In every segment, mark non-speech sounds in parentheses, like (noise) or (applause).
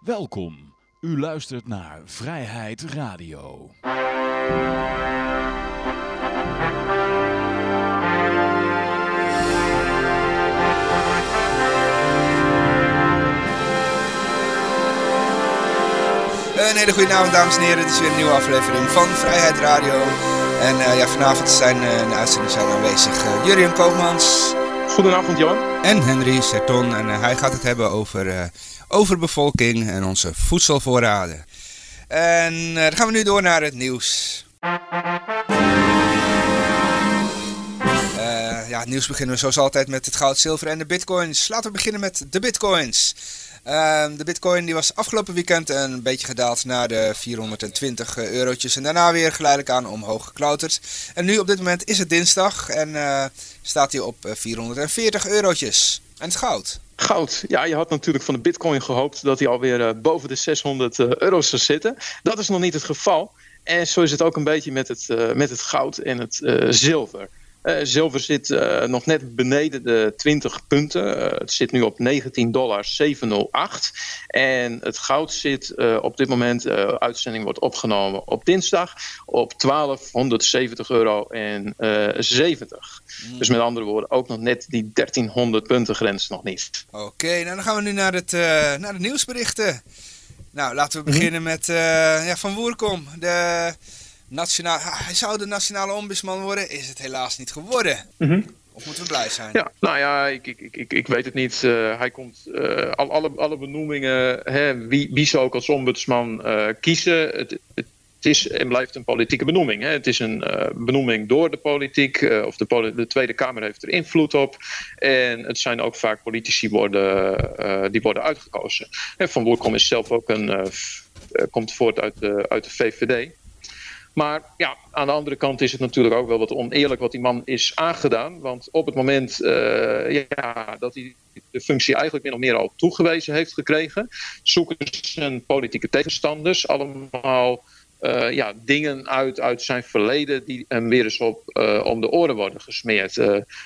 Welkom. U luistert naar Vrijheid Radio. Een hele goede avond, dames en heren. Het is weer een nieuwe aflevering van Vrijheid Radio. En eh, ja, vanavond zijn in de uitzending zijn aanwezig uh, Jurien Koopmans. Goedenavond, Johan. En Henry Serton. En hij gaat het hebben over overbevolking en onze voedselvoorraden. En dan gaan we nu door naar het nieuws. ja, het nieuws beginnen we zoals altijd met het goud, zilver en de bitcoins. Laten we beginnen met de bitcoins. Uh, de bitcoin die was afgelopen weekend een beetje gedaald naar de 420 eurotjes en daarna weer geleidelijk aan omhoog geklauterd. En nu op dit moment is het dinsdag en uh, staat hij op 440 eurotjes. En het goud? Goud. Ja, je had natuurlijk van de bitcoin gehoopt dat hij alweer uh, boven de 600 euro zou zitten. Dat is nog niet het geval. En zo is het ook een beetje met het, met het goud en het zilver. Uh, zilver zit uh, nog net beneden de 20 punten. Uh, het zit nu op 19 dollar 708. En het goud zit op dit moment, de uitzending wordt opgenomen op dinsdag, op 1270 euro en 70. Mm. Dus met andere woorden, ook nog net die 1300 punten grens nog niet. Oké, okay, nou dan gaan we nu naar, het, naar de nieuwsberichten. Nou, laten we beginnen mm -hmm. met ja, Van Woerkom. De nationaal, hij zou de nationale ombudsman worden, is het helaas niet geworden. Mm -hmm. Of moeten we blij zijn? Ja, nou ja, ik, ik, ik, ik weet het niet. Uh, hij komt, uh, al, alle, alle benoemingen, hè, wie, wie zou ook als ombudsman uh, kiezen. Het, het, is en blijft een politieke benoeming. Hè. Het is een benoeming door de politiek, of de, poli de, Tweede Kamer heeft er invloed op. En het zijn ook vaak politici worden, die worden uitgekozen. En Van Woerkom is zelf ook een, komt voort uit de, uit de VVD. Maar ja, aan de andere kant is het natuurlijk ook wel wat oneerlijk wat die man is aangedaan. Want op het moment uh, ja, dat hij de functie eigenlijk min of meer al toegewezen heeft gekregen, zoeken zijn politieke tegenstanders allemaal uh, ja, dingen uit, uit zijn verleden die hem weer eens op, uh, om de oren worden gesmeerd.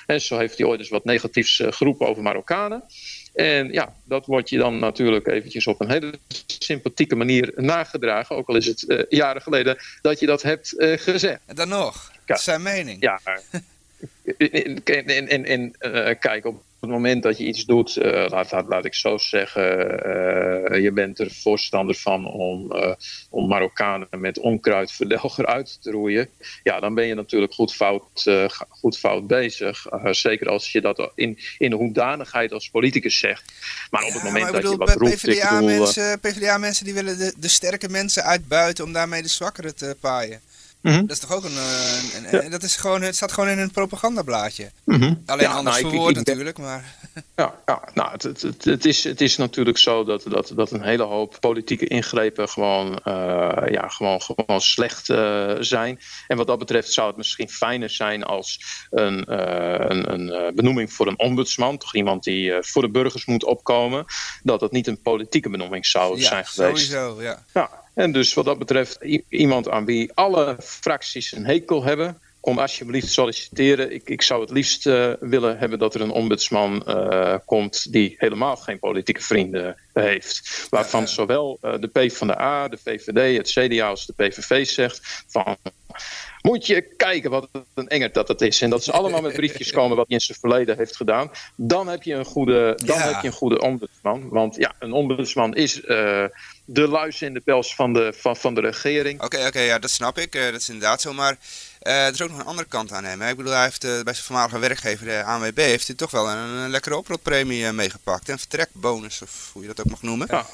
en zo heeft hij ooit eens wat negatiefs geroepen over Marokkanen. En ja, dat wordt je dan natuurlijk eventjes op een hele sympathieke manier nagedragen. Ook al is het uh, jaren geleden dat je dat hebt uh, gezegd. En dan nog, dat is zijn mening. Ja, (laughs) en, en, en, en uh, kijk, op het moment dat je iets doet, uh, laat, laat, laat, ik zo zeggen, uh, je bent er voorstander van om, om Marokkanen met onkruidverdelger uit te roeien, ja, dan ben je natuurlijk goed fout, goed fout bezig. zeker als je dat in, in de hoedanigheid als politicus zegt. Maar op het moment dat je wat roept... PvdA-mensen PvdA -mensen, die willen de, de sterke mensen uitbuiten om daarmee de zwakkeren te paaien. Mm -hmm. Dat is toch ook een, een, een ja. dat is gewoon, het staat gewoon in een propagandablaadje. Mm -hmm. Alleen ja, anders nou, verwoord natuurlijk, maar... (laughs) Ja, ja nou, het, het, het, is, het is natuurlijk zo dat, dat, dat een hele hoop politieke ingrepen gewoon, uh, ja, gewoon, gewoon slecht uh, zijn. En wat dat betreft zou het misschien fijner zijn als een, uh, een, een benoeming voor een ombudsman, toch iemand die voor de burgers moet opkomen, dat het niet een politieke benoeming zou ja, zijn geweest. Sowieso, ja. ja. En dus wat dat betreft iemand aan wie alle fracties een hekel hebben, kom alsjeblieft solliciteren. Ik, ik zou het liefst uh, willen hebben dat er een ombudsman uh, komt die helemaal geen politieke vrienden heeft. Waarvan zowel uh, de PvdA, de VVD, het CDA als de PVV zegt van moet je kijken wat een engert dat het is. En dat ze allemaal met briefjes (laughs) komen wat hij in zijn verleden heeft gedaan. Dan heb je een goede, dan ja. heb je een goede ombudsman. Want ja, een ombudsman is uh, de luis in de pels van de, van, van de regering. Oké, okay, oké, okay, ja, dat snap ik. Uh, dat is inderdaad zo. Maar uh, er is ook nog een andere kant aan hem. Hè? Ik bedoel, hij heeft bij zijn voormalige werkgever, de ANWB, heeft hij toch wel een, een lekkere oprotpremie meegepakt. Een vertrekbonus, of hoe je dat ook mag noemen. Ja,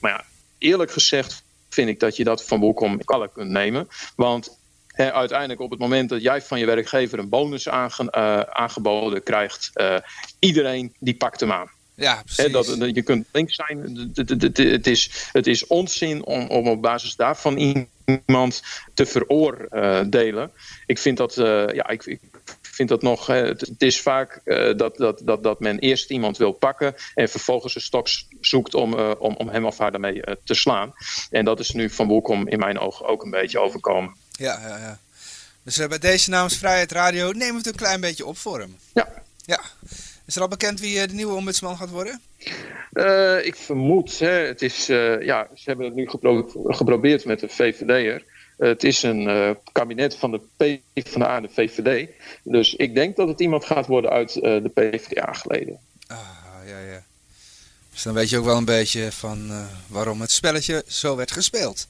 maar ja, eerlijk gezegd vind ik dat je dat van Boekom kalk kunt nemen. Want He, uiteindelijk op het moment dat jij van je werkgever een bonus aange, uh, aangeboden krijgt, uh, iedereen die pakt hem aan. Ja, precies. dat, dat, je kunt links zijn. Het is, het is onzin om, om op basis daarvan iemand te veroordelen. Ik vind dat, uh, ja, ik, ik vind dat nog. Het, het is vaak dat, dat, dat, dat men eerst iemand wil pakken en vervolgens een stok zoekt om, om, om hem of haar daarmee te slaan. En dat is nu van Woekom in mijn ogen ook een beetje overkomen. Ja, ja, ja. Dus bij deze namens Vrijheid Radio nemen we het een klein beetje op voor hem. Ja. Ja. Is er al bekend wie de nieuwe ombudsman gaat worden? ik vermoed, hè, het is, ja, ze hebben het nu geprobeerd met de VVD'er. het is een kabinet van de PvdA en de VVD. Dus ik denk dat het iemand gaat worden uit de PvdA geleden. Ah, ja, ja. Dus dan weet je ook wel een beetje van waarom het spelletje zo werd gespeeld.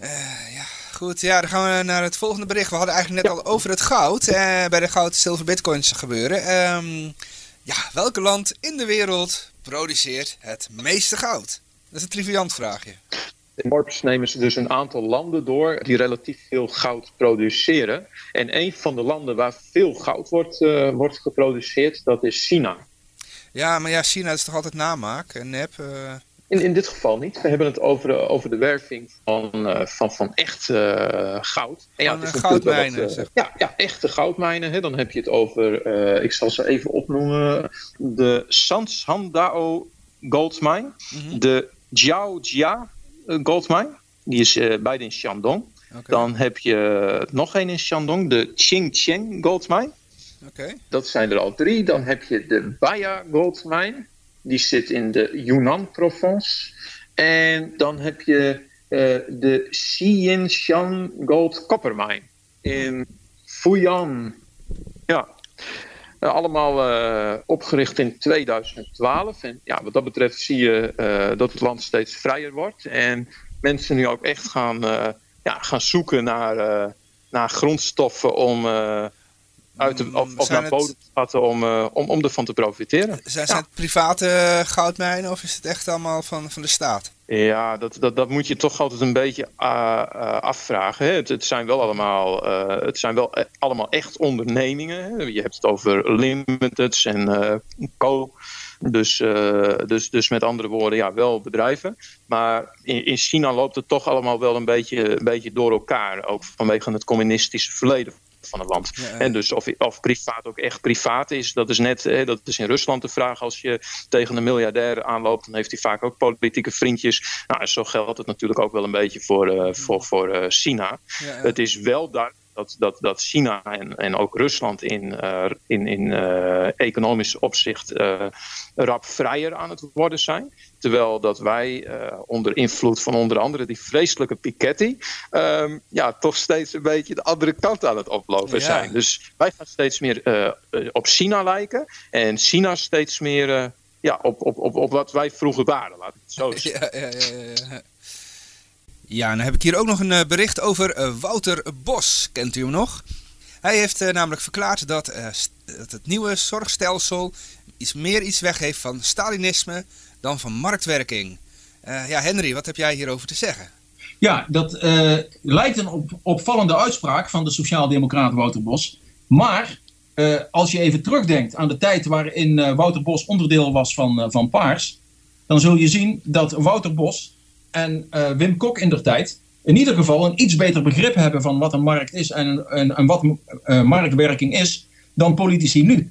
Uh, ja, goed. Ja, dan gaan we naar het volgende bericht. We hadden eigenlijk net al over het goud. Bij de goud, zilver, bitcoins gebeuren. Um, ja, welk land in de wereld produceert het meeste goud? Dat is een triviant vraagje. In Forbes nemen ze dus een aantal landen door die relatief veel goud produceren. En een van de landen waar veel goud wordt, uh, wordt geproduceerd, dat is China. Ja, maar ja, China is toch altijd namaak en nep? In, in dit geval niet. We hebben het over de, over de werving van, uh, van, van echt uh, goud. En ja, het is goudmijnen. Wat, uh, ja, ja, echte goudmijnen. Hè. Dan heb je het over, ik zal ze even opnoemen, de Sanshandao Goldmine, mm -hmm. de Jiaojia Goldmine, die is beide in Shandong. Okay. Dan heb je nog één in Shandong, de Qingqiang Goldmine. Okay. Dat zijn er al drie. Dan heb je de Baya Goldmine. Die zit in de Yunnan-province. En dan heb je uh, de Xianshan Gold Copper Mine in Fujian. Ja, uh, allemaal uh, opgericht in 2012. En ja, wat dat betreft zie je dat het land steeds vrijer wordt. En mensen nu ook echt gaan, ja, gaan zoeken naar, naar grondstoffen om uit de, of, of naar bodem schatten om, uh, om, om ervan te profiteren. Zijn, zijn het private goudmijnen of is het echt allemaal van, van de staat? Ja, dat, dat, dat moet je toch altijd een beetje uh, uh, afvragen. Hè. Het, het, zijn wel allemaal, het zijn wel allemaal echt ondernemingen. Hè. Je hebt het over limiteds en co. Dus, dus, dus met andere woorden, ja, wel bedrijven. Maar in, in China loopt het toch allemaal wel een beetje, een beetje door elkaar. Ook vanwege het communistische verleden van het land. En dus of, of privaat ook echt privaat is, dat is net, hè, dat is in Rusland de vraag. Als je tegen een miljardair aanloopt, dan heeft hij vaak ook politieke vriendjes. Nou, zo geldt het natuurlijk ook wel een beetje voor, uh, voor, voor uh, China. Het is wel daar dat, dat, dat China en, en ook Rusland in, uh, in, in uh, economisch opzicht uh, rap vrijer aan het worden zijn. Terwijl dat wij onder invloed van onder andere die vreselijke Piketty... Um, ja, toch steeds een beetje de andere kant aan het oplopen ja. zijn. Dus wij gaan steeds meer op China lijken. En China steeds meer ja, op, op, op, op wat wij vroeger waren, laat ik het zo zeggen. Ja, ja, ja, ja. Ja, dan heb ik hier ook nog een uh, bericht over uh, Wouter Bos. Kent u hem nog? Hij heeft uh, namelijk verklaard dat, dat, het nieuwe zorgstelsel iets meer iets weggeeft van Stalinisme dan van marktwerking. ja, Henry, wat heb jij hierover te zeggen? Ja, dat lijkt een op, opvallende uitspraak van de sociaaldemocraat Wouter Bos. Maar als je even terugdenkt aan de tijd waarin Wouter Bos onderdeel was van, van Paars, dan zul je zien dat Wouter Bos en uh, Wim Kok in der tijd in ieder geval een iets beter begrip hebben van wat een markt is en, en, en wat uh, marktwerking is dan politici nu.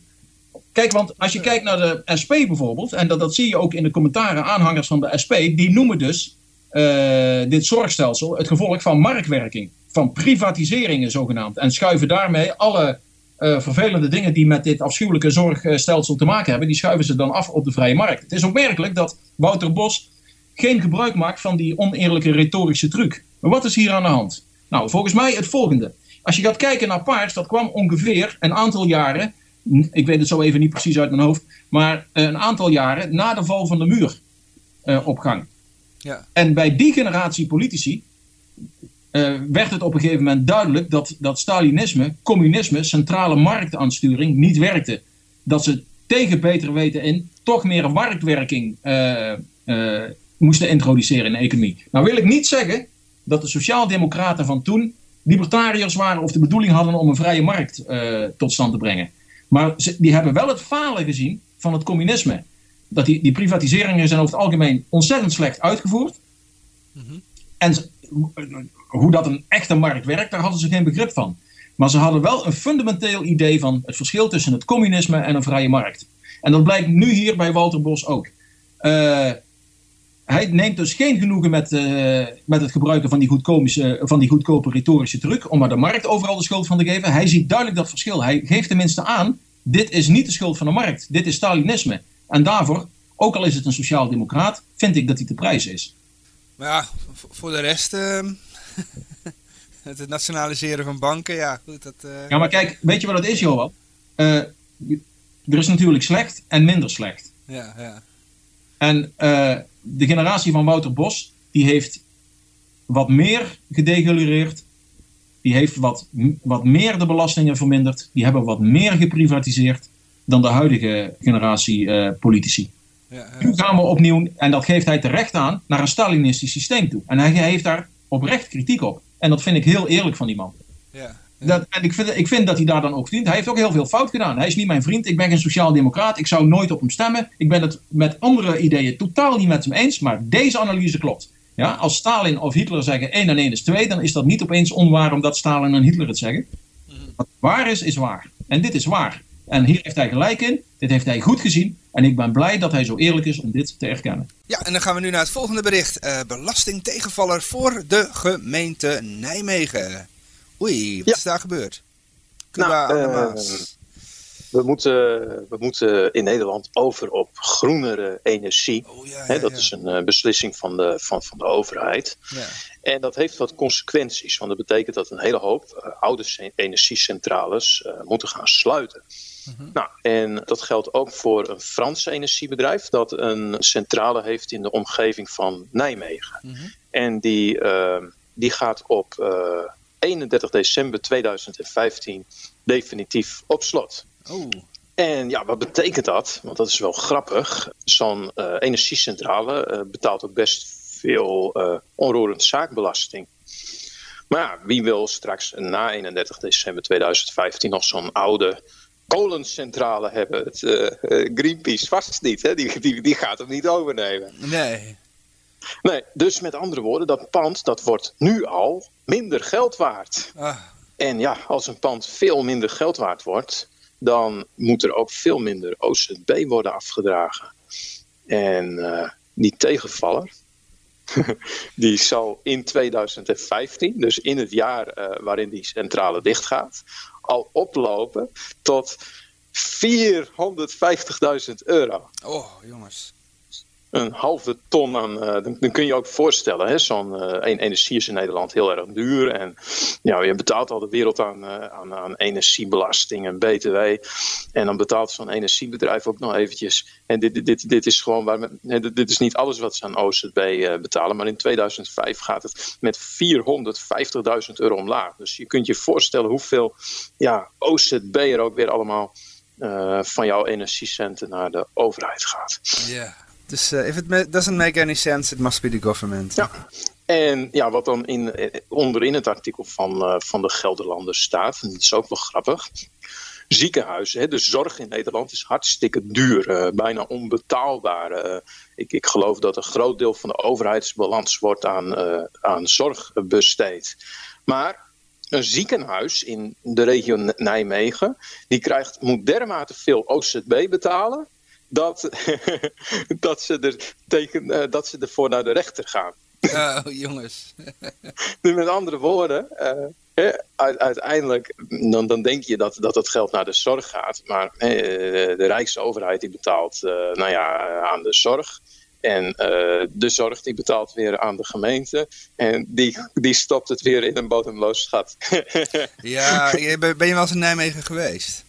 Kijk, want als je kijkt naar de SP bijvoorbeeld, en dat, dat zie je ook in de commentaren aanhangers van de SP, die noemen dus uh, dit zorgstelsel het gevolg van marktwerking, van privatiseringen zogenaamd, en schuiven daarmee alle vervelende dingen die met dit afschuwelijke zorgstelsel te maken hebben, die schuiven ze dan af op de vrije markt. Het is opmerkelijk dat Wouter Bos geen gebruik maakt van die oneerlijke retorische truc. Maar wat is hier aan de hand? Nou, volgens mij het volgende. Als je gaat kijken naar paars, dat kwam ongeveer een aantal jaren, ik weet het zo even niet precies uit mijn hoofd, maar een aantal jaren na de val van de muur uh, op gang. Ja. En bij die generatie politici uh, werd het op een gegeven moment duidelijk dat, dat Stalinisme, communisme, centrale marktaansturing niet werkte. Dat ze tegen beter weten in toch meer marktwerking uh, moesten introduceren in de economie. Nou wil ik niet zeggen dat de sociaaldemocraten van toen libertariërs waren of de bedoeling hadden om een vrije markt uh, tot stand te brengen. Maar ze, die hebben wel het falen gezien van het communisme. Dat die, die privatiseringen zijn over het algemeen ontzettend slecht uitgevoerd. Mm -hmm. En hoe dat een echte markt werkt, daar hadden ze geen begrip van. Maar ze hadden wel een fundamenteel idee van het verschil tussen het communisme en een vrije markt. En dat blijkt nu hier bij Walter Bos ook. Uh, hij neemt dus geen genoegen met, uh, met het gebruiken van die, goedkomische, van die goedkope retorische truc om maar de markt overal de schuld van te geven. Hij ziet duidelijk dat verschil. Hij geeft tenminste aan dit is niet de schuld van de markt. Dit is Stalinisme. En daarvoor, ook al is het een sociaal-democraat, vind ik dat hij te prijs is. Maar ja, voor de rest... Ehm, (laughs) het nationaliseren van banken, ja, goed. Dat, uh... Ja, maar kijk, weet je wat het is, Johan? Er is natuurlijk slecht en minder slecht. Ja, ja. En de generatie van Wouter Bos, die heeft wat meer gedeguleerd. Die heeft wat, wat meer de belastingen verminderd. Die hebben wat meer geprivatiseerd dan de huidige generatie politici. Ja, ja. Nu gaan we opnieuw, en dat geeft hij terecht aan, naar een Stalinistisch systeem toe. En hij heeft daar oprecht kritiek op. En dat vind ik heel eerlijk van die man. Ja, Dat, en ik vind, ik vind dat hij daar dan ook verdient. Hij heeft ook heel veel fout gedaan. Hij is niet mijn vriend. Ik ben geen sociaal-democraat. Ik zou nooit op hem stemmen. Ik ben het met andere ideeën totaal niet met hem eens. Maar deze analyse klopt. Ja, als Stalin of Hitler zeggen 1 en 1 is 2, dan is dat niet opeens onwaar omdat Stalin en Hitler het zeggen. Wat waar is, is waar. En dit is waar. En hier heeft hij gelijk in. Dit heeft hij goed gezien. En ik ben blij dat hij zo eerlijk is om dit te erkennen. Ja, en dan gaan we nu naar het volgende bericht. Uh, belastingtegenvaller voor de gemeente Nijmegen. Oei, wat Ja. is daar gebeurd? Cuba Nou, aan de eh, Maas. We moeten, we moeten in Nederland over op groenere energie. Oh ja, dat ja. is een eh, beslissing van de, van, van de overheid. ja. En dat heeft wat consequenties. Want dat betekent dat een hele hoop eh, oude ce- energiecentrales moeten gaan sluiten. Mhm. Nou, en dat geldt ook voor een Frans energiebedrijf dat een centrale heeft in de omgeving van Nijmegen. Mhm. En die, die gaat op 31 december 2015 definitief op slot. Oh, En ja, wat betekent dat? Want dat is wel grappig. Zo'n eh, energiecentrale eh, betaalt ook best veel eh onroerend zaakbelasting. Maar ja, wie wil straks na 31 december 2015 nog zo'n oude kolencentrale hebben? Het, Greenpeace vast niet, hè? Die, die, die gaat hem niet overnemen. nee. Nee, dus met andere woorden, dat pand dat wordt nu al minder geld waard. Ah, En ja, als een pand veel minder geld waard wordt, dan moet er ook veel minder OZB worden afgedragen. En eh, die tegenvaller, (laughs) die zal in 2015, dus in het jaar eh, waarin die centrale dichtgaat, al oplopen tot 450.000 euro oh, jongens. Een halve ton aan. eh, dan, kun je ook voorstellen, zo'n eh, energie is in Nederland heel erg duur. En ja, je betaalt al de wereld aan, eh, aan, aan energiebelasting en BTW. En dan betaalt zo'n energiebedrijf ook nog eventjes. En dit, dit- dit, dit is gewoon waar. dit, is niet alles wat ze aan OZB betalen. Maar in 2005 gaat het met 450.000 euro omlaag. Dus je kunt je voorstellen hoeveel ja, OZB er ook weer allemaal. van jouw energiecenten naar de overheid gaat. Ja. Dus eh, if it doesn't make any sense, it must be the government. Ja. En ja, wat dan in, eh, onderin het artikel van, eh, van de Gelderlander staat, en dat is ook wel grappig. Ziekenhuizen, hè, de zorg in Nederland is hartstikke duur, bijna onbetaalbaar. Ik, ik geloof dat een groot deel van de overheidsbalans wordt aan, aan zorg besteed. Maar een ziekenhuis in de regio Nijmegen, die krijgt, moet dermate veel OZB betalen, dat, (laughs) dat, ze er tegen, eh, dat ze ervoor naar de rechter gaan. Oh, jongens. (laughs) Dus met andere woorden, eh, u- uiteindelijk dan, dan denk je dat, dat het geld naar de zorg gaat. Maar eh, de Rijksoverheid die betaalt eh, nou ja, eh, aan de zorg. En eh, de zorg die betaalt weer aan de gemeente. En die, die stopt het weer in een bodemloos gat. (laughs) Ja, ben je wel eens in Nijmegen geweest?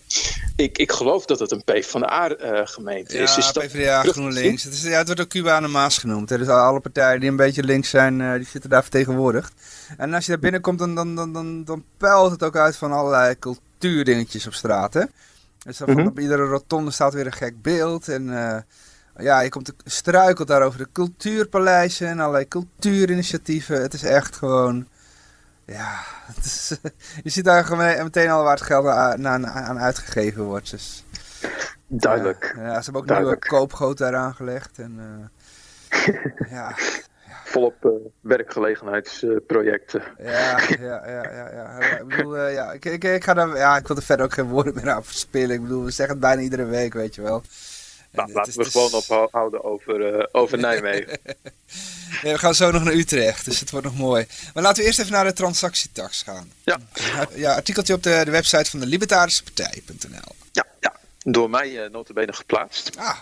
Ik, ik geloof dat het een PvdA-gemeente Ja, is. is dat PvdA, GroenLinks. Het, is, ja, het wordt ook Cuba aan de Maas genoemd. hè. Dus alle partijen die een beetje links zijn, eh, die zitten daar vertegenwoordigd. En als je daar binnenkomt, dan, dan, dan, dan, dan pijlt het ook uit van allerlei cultuurdingetjes op straat. Hè? Dus dan Mhm. op iedere rotonde staat weer een gek beeld. En eh, ja, je komt te- struikelt daar over de cultuurpaleizen en allerlei cultuurinitiatieven. Het is echt gewoon... Ja, is, (laughs) je ziet daar gewoon meteen al waar het geld aan, aan, aan uitgegeven wordt. Dus, Duidelijk. ja, ja, ze hebben ook nieuwe koopgoot daar aangelegd. En, eh, (laughs) ja, Volop eh, werkgelegenheidsprojecten. ja, ja, ja, ja, ja. Ja, Ik bedoel, eh, ja, ik, ik, ik, ga daar, ja, ik wil er verder ook geen woorden meer aan verspillen. Ik bedoel, we zeggen het bijna iedere week, weet je wel. Nou, laten is- we het gewoon is- ophouden over, eh, over (laughs) Nijmegen. Nee, we gaan zo nog naar Utrecht, dus het wordt nog mooi. Maar laten we eerst even naar de transactietax gaan. Ja. Ja, artikeltje op de, de website van de libertarischepartij.nl. Ja, ja. door mij uh, notabene geplaatst. Ah.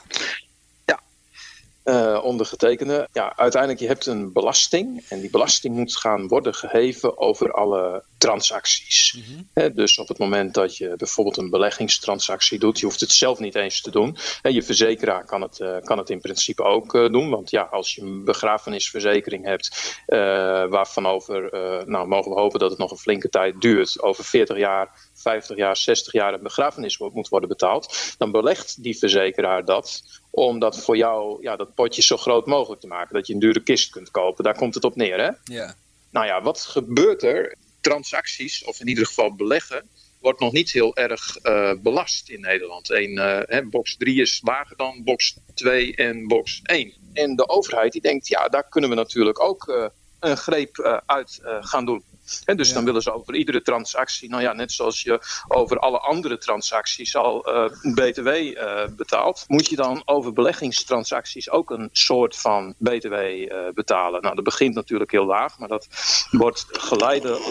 Uh, ondergetekende. Ja, uiteindelijk, je hebt een belasting. En die belasting moet gaan worden geheven over alle transacties. Mm dus op het moment dat je bijvoorbeeld een beleggingstransactie doet, je hoeft het zelf niet eens te doen. je verzekeraar kan het, uh, kan het in principe ook uh, doen. Want ja, als je een begrafenisverzekering hebt, waarvan over, nou mogen we hopen dat het nog een flinke tijd duurt, over 40 jaar 50 jaar, 60 jaar een begrafenis moet worden betaald, dan belegt die verzekeraar dat om dat voor jou, ja, dat potje zo groot mogelijk te maken. Dat je een dure kist kunt kopen. Daar komt het op neer, hè? Ja. Nou ja, wat gebeurt er? Transacties, of in ieder geval beleggen, wordt nog niet heel erg uh, belast in Nederland. Een, uh, hè, box 3 is lager dan box 2 en box 1. En de overheid die denkt, ja, daar kunnen we natuurlijk ook uh, een greep uit gaan doen. En dus dan willen ze over iedere transactie, nou ja, net zoals je over alle andere transacties al uh, BTW uh, betaalt, moet je dan over beleggingstransacties ook een soort van BTW uh, betalen. Nou, dat begint natuurlijk heel laag, maar dat wordt geleidelijk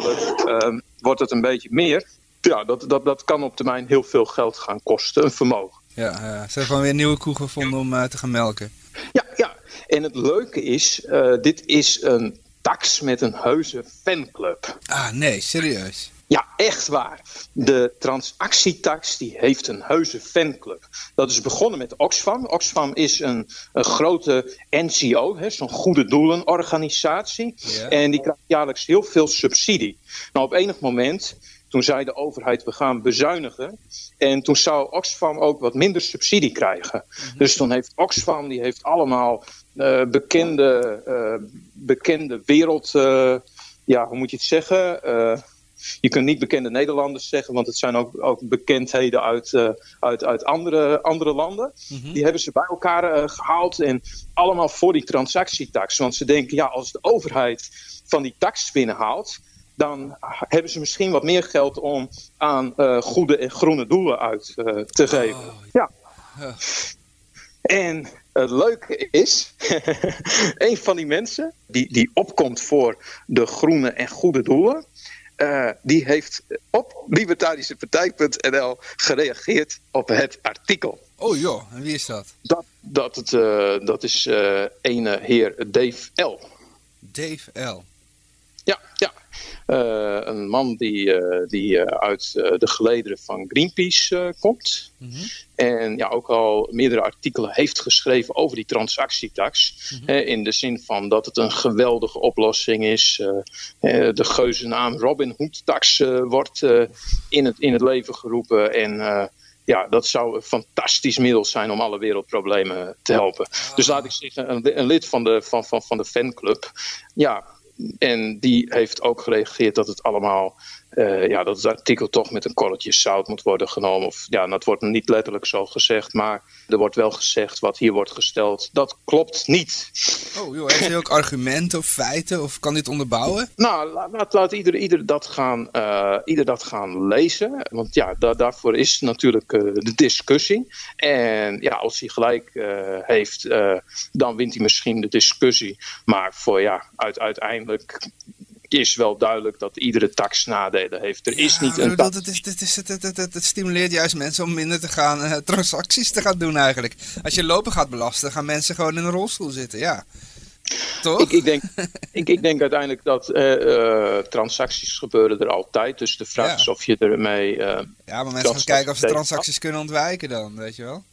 wordt het een beetje meer. Ja, dat, dat, dat kan op termijn heel veel geld gaan kosten, een vermogen. Ja, ze hebben gewoon weer een nieuwe koe gevonden om te gaan melken. Ja, ja. En het leuke is, dit is een tax met een heuse fanclub. Ah, nee, serieus? Ja, echt waar. De transactietax die heeft een heuse fanclub. Dat is begonnen met Oxfam. Oxfam is een, een grote NCO, zo'n goede doelenorganisatie. En die krijgt jaarlijks heel veel subsidie. Nou, op enig moment, toen zei de overheid we gaan bezuinigen. En toen zou Oxfam ook wat minder subsidie krijgen. Mhm. Dus toen heeft Oxfam, die heeft allemaal uh, bekende, uh, bekende wereld... Uh, ja, hoe moet je het zeggen? je kunt niet bekende Nederlanders zeggen, want het zijn ook, ook bekendheden uit, uit, uit andere, andere landen. Mm-hmm. Die hebben ze bij elkaar gehaald en allemaal voor die transactietax. Want ze denken, ja, als de overheid van die tax binnenhaalt, dan hebben ze misschien wat meer geld om aan uh, goede en groene doelen uit te geven. Oh, ja. ja. En het leuke is, (laughs) een van die mensen die, die opkomt voor de groene en goede doelen, uh, die heeft op libertarischepartij.nl gereageerd op het artikel. Oh joh, en wie is dat? Dat, dat, het, uh, dat is uh, ene heer Dave L. Dave L. Ja, ja. Uh, een man die, uh, die uh, uit de gelederen van Greenpeace komt. Mm -hmm. En ja, ook al meerdere artikelen heeft geschreven over die transactietax. Mm -hmm. in de zin van dat het een geweldige oplossing is. de geuzennaam Robin Hood tax wordt in, het, in het leven geroepen. En ja, dat zou een fantastisch middel zijn om alle wereldproblemen te helpen. Dus laat ik zeggen, een, een lid van de, van, van, van de fanclub. Ja, en die heeft ook gereageerd dat het allemaal, uh, ja, dat het artikel toch met een korreltje zout moet worden genomen. Of ja, dat wordt niet letterlijk zo gezegd, maar er wordt wel gezegd wat hier wordt gesteld. Dat klopt niet. Oh joh, heeft hij ook argumenten of feiten of kan dit onderbouwen? Nou, laat, laat, laat ieder, ieder, dat gaan, uh, ieder dat gaan lezen. Want ja, da daarvoor is natuurlijk uh, de discussie. En ja, als hij gelijk heeft, dan wint hij misschien de discussie. Maar voor ja, uit, uiteindelijk is wel duidelijk dat iedere tax nadelen heeft. Er is niet een dat, het, is, het, is, het, het, het, stimuleert juist mensen om minder te gaan uh, (laughs) transacties te gaan doen eigenlijk. Als je lopen gaat belasten, gaan mensen gewoon in een rolstoel zitten, ja. Toch? Ik, ik, denk, (laughs) ik, ik denk uiteindelijk dat uh, uh, transacties gebeuren er altijd. Dus de vraag ja. is of je ermee... ja, maar mensen gaan kijken of ze transacties kunnen ontwijken dan, weet je wel.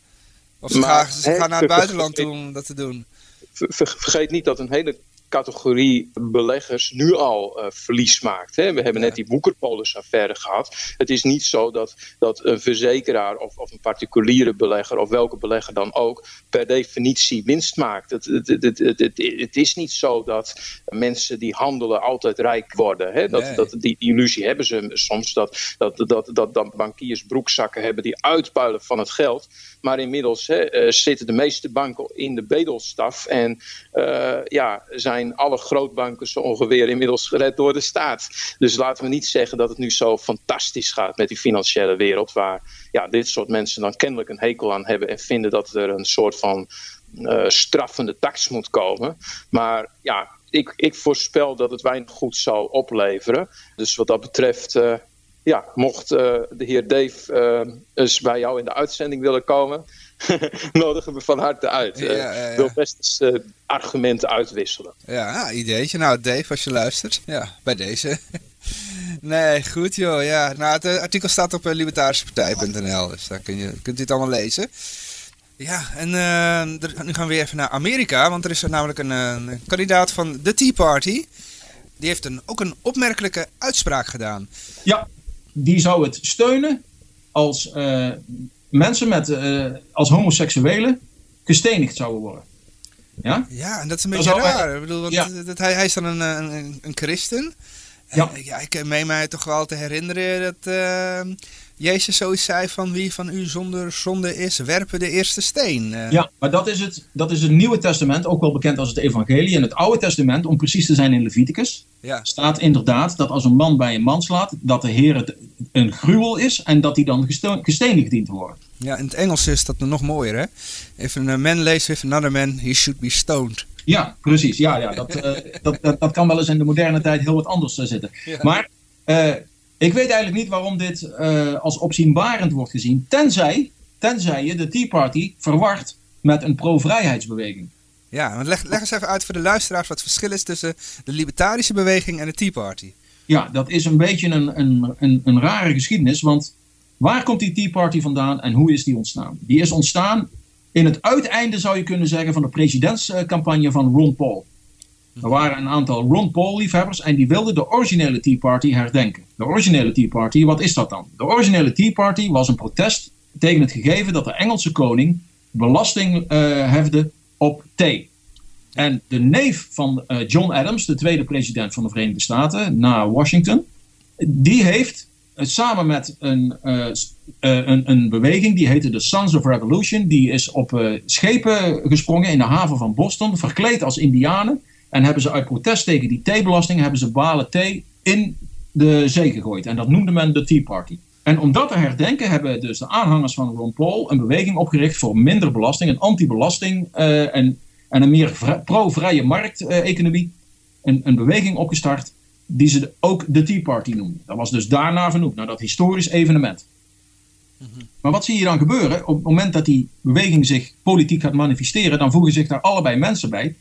Of ze, maar, gaan, ze gaan naar het buitenland toe om dat te doen. Vergeet niet dat een hele categorie beleggers nu al uh, verlies maakt. Hè. We hebben net die Woekerpolis-affaire gehad. Het is niet zo dat, dat een verzekeraar of, of een particuliere belegger of welke belegger dan ook per definitie winst maakt. Het, het, het, het, het, het is niet zo dat mensen die handelen altijd rijk worden. Hè. Dat, nee. dat, die illusie hebben ze soms dat, dat, dat, dat, dat bankiers broekzakken hebben die uitpuilen van het geld. Maar inmiddels hè, uh, zitten de meeste banken in de bedelstaf en uh, ja, zijn alle grootbanken zo ongeveer inmiddels gered door de staat. Dus laten we niet zeggen dat het nu zo fantastisch gaat met die financiële wereld, waar ja, dit soort mensen dan kennelijk een hekel aan hebben en vinden dat er een soort van uh, straffende tax moet komen. Maar ja, ik, ik voorspel dat het weinig goed zal opleveren. Dus wat dat betreft ja, mocht de heer Dave eens bij jou in de uitzending willen komen, (laughs) nodigen we van harte uit. Ja, ja, ja. wil best eens argumenten uitwisselen. Ja, ideetje. Nou, Dave, als je luistert. Ja, bij deze. (laughs) nee, goed joh. Ja, nou, het artikel staat op libertarischepartij.nl, dus daar kun je, kunt u het allemaal lezen. Ja, en uh, nu gaan we weer even naar Amerika, want er is er namelijk een, een kandidaat van de Tea Party. Die heeft een, ook een opmerkelijke uitspraak gedaan. Ja, die zou het steunen als uh, mensen met, uh, als homoseksuelen gestenigd zouden worden. Ja? ja, en dat is een beetje raar. Ik bedoel, want ja. dat, hij, hij is dan een, een, een christen. En, ja. ja, ik meen mij toch wel te herinneren dat Jezus zoiets zei van wie van u zonder zonde is, werpen de eerste steen. Uh. Ja, maar dat is, het, dat is het Nieuwe Testament, ook wel bekend als het Evangelie. En het Oude Testament, om precies te zijn in Leviticus, ja. staat inderdaad dat als een man bij een man slaat, dat de Heer het een gruwel is en dat hij dan gestenigd dient te worden. Ja, in het Engels is dat nog mooier, hè? If a man lays with another man, he should be stoned. Ja, precies. Ja, ja dat, uh, dat, dat, dat, kan wel eens in de moderne tijd heel wat anders uh, zitten. Ja. Maar ik weet eigenlijk niet waarom dit uh, als opzienbarend wordt gezien, tenzij, tenzij je de Tea Party verwart met een pro-vrijheidsbeweging. Ja, want leg, leg eens even uit voor de luisteraars wat het verschil is tussen de libertarische beweging en de Tea Party. Ja, dat is een beetje een, een, een, een rare geschiedenis, want waar komt die Tea Party vandaan en hoe is die ontstaan? Die is ontstaan in het uiteinde, zou je kunnen zeggen, van de presidentscampagne van Ron Paul. Er waren een aantal Ron Paul-liefhebbers en die wilden de originele Tea Party herdenken. De originele Tea Party, wat is dat dan? De originele Tea Party was een protest tegen het gegeven dat de Engelse koning belasting uh, hefde op thee. En de neef van uh, John Adams, de tweede president van de Verenigde Staten, na Washington, die heeft samen met een, een, een, beweging, die heette de Sons of Revolution, die is op schepen gesprongen in de haven van Boston, verkleed als indianen. En hebben ze uit protest tegen die theebelasting, hebben ze balen thee in de zee gegooid. En dat noemde men de Tea Party. En om dat te herdenken hebben dus de aanhangers van Ron Paul een beweging opgericht voor minder belasting, een anti-belasting en, en een meer pro-vrije markt-economie. een beweging opgestart die ze ook de Tea Party noemden. Dat was dus daarna vernoemd, naar dat historisch evenement. Mhm. Maar wat zie je dan gebeuren? Op het moment dat die beweging zich politiek gaat manifesteren, dan voegen zich daar allebei mensen bij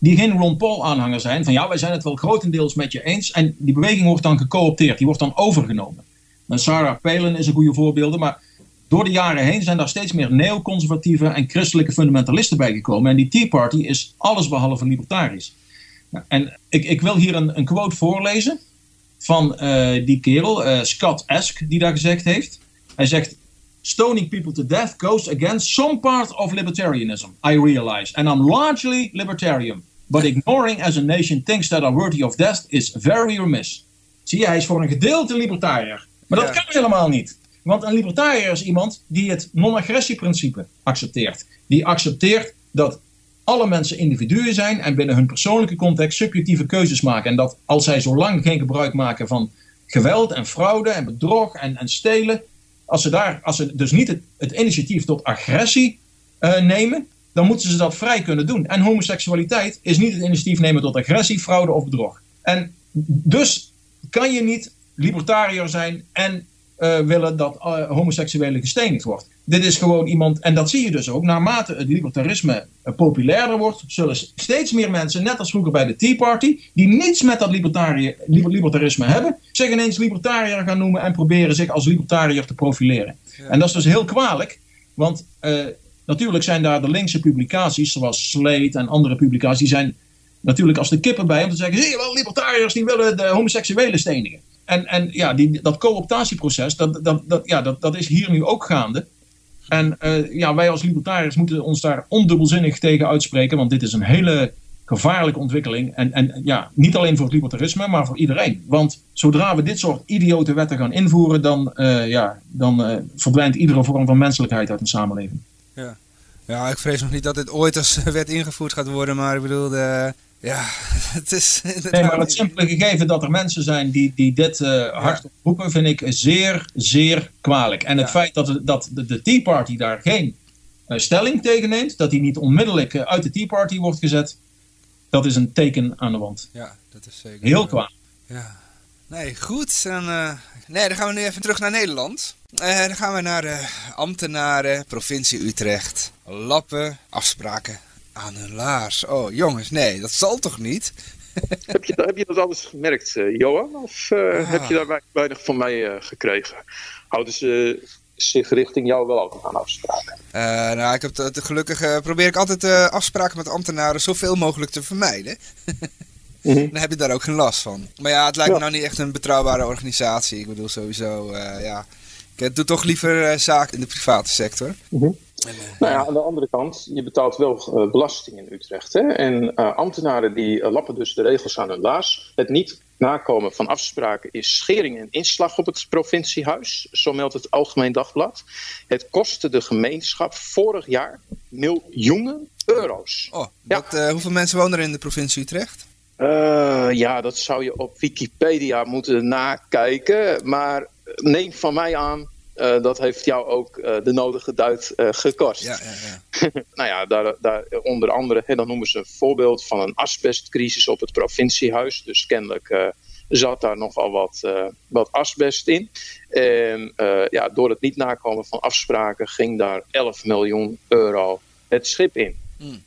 die geen Ron Paul aanhanger zijn. Van ja, wij zijn het wel grotendeels met je eens. En die beweging wordt dan gecoopteerd, die wordt dan overgenomen. En Sarah Palin is een goede voorbeeld, maar door de jaren heen zijn daar steeds meer neoconservatieve en christelijke fundamentalisten bijgekomen. En die Tea Party is allesbehalve libertarisch. En ik, ik wil hier een, een quote voorlezen van uh, die kerel, uh, Scott Esk, die daar gezegd heeft. Hij zegt: Stoning people to death goes against some part of libertarianism, I realize. And I'm largely libertarian. But ignoring as a nation things that are worthy of death is very remiss. Zie je, hij is voor een gedeelte libertariër. Maar dat kan helemaal niet. Want een libertariër is iemand die het non-agressieprincipe accepteert. Die accepteert dat alle mensen individuen zijn en binnen hun persoonlijke context subjectieve keuzes maken. En dat als zij zo lang geen gebruik maken van geweld en fraude en bedrog en, en stelen, als ze, daar, als ze dus niet het, initiatief tot agressie uh, nemen, dan moeten ze dat vrij kunnen doen. En homoseksualiteit is niet het initiatief nemen tot agressie, fraude of bedrog. En dus kan je niet libertariër zijn en uh, willen dat uh, homoseksuele gestenigd wordt. Dit is gewoon iemand, en dat zie je dus ook, naarmate het libertarisme uh, populairder wordt, zullen steeds meer mensen, net als vroeger bij de Tea Party, die niets met dat libertarisme hebben, zich ineens libertariër gaan noemen en proberen zich als libertariër te profileren. En dat is dus heel kwalijk, want Natuurlijk zijn daar de linkse publicaties, zoals Slate en andere publicaties, die zijn natuurlijk als de kippen bij om te zeggen: zie je wel, libertariërs die willen de homoseksuele stenigen. En, en ja, die, dat cooptatieproces, dat, dat, ja, dat, dat is hier nu ook gaande. En uh, ja, wij als libertariërs moeten ons daar ondubbelzinnig tegen uitspreken, want dit is een hele gevaarlijke ontwikkeling. En, en ja, niet alleen voor het libertarisme, maar voor iedereen. Want zodra we dit soort idiote wetten gaan invoeren, dan, uh, ja, dan uh, verdwijnt iedere vorm van menselijkheid uit een samenleving. Ja. ja, ik vrees nog niet dat dit ooit als (laughs) wet ingevoerd gaat worden, maar ik bedoel, de, ja, (laughs) het is... Nee, maar het simpele gegeven dat er mensen zijn die, die dit uh, hard roepen, vind ik zeer, zeer kwalijk. En het feit dat, dat de, de Tea Party daar geen uh, stelling tegen neemt, dat hij niet onmiddellijk uh, uit de Tea Party wordt gezet, dat is een teken aan de wand. Ja, dat is zeker. Heel kwalijk. Ja. Nee, goed. Dan, nee, dan gaan we nu even terug naar Nederland. Dan gaan we naar ambtenaren, provincie Utrecht. Lappen, afspraken aan hun laars. Oh, jongens, nee, dat zal toch niet? (laughs) heb, je, heb je dat alles gemerkt, uh, Johan? Of uh, heb je daar weinig van mij gekregen? Houden ze zich richting jou wel ook aan afspraken? nou, ik heb het, gelukkig probeer ik altijd afspraken met ambtenaren zoveel mogelijk te vermijden. (laughs) Mhm. Dan heb je daar ook geen last van. Maar ja, het lijkt me nou niet echt een betrouwbare organisatie. Ik bedoel sowieso, ja, ik doe toch liever zaken in de private sector. Mm nou ja, aan de andere kant, je betaalt wel uh, belasting in Utrecht. Hè? En uh, ambtenaren die lappen dus de regels aan hun laars. Het niet nakomen van afspraken is schering en inslag op het provinciehuis. Zo meldt het Algemeen Dagblad. Het kostte de gemeenschap vorig jaar miljoenen euro's. Oh, wat, hoeveel mensen wonen er in de provincie Utrecht? ja, dat zou je op Wikipedia moeten nakijken. Maar neem van mij aan uh, dat heeft jou ook uh, de nodige duit uh, gekost. Ja, ja, ja. (laughs) nou ja, daar, daar, onder andere, hè, dan noemen ze een voorbeeld van een asbestcrisis op het provinciehuis. Dus kennelijk zat daar nogal wat, wat asbest in. En ja, door het niet nakomen van afspraken ging daar 11 miljoen euro het schip in. Hmm.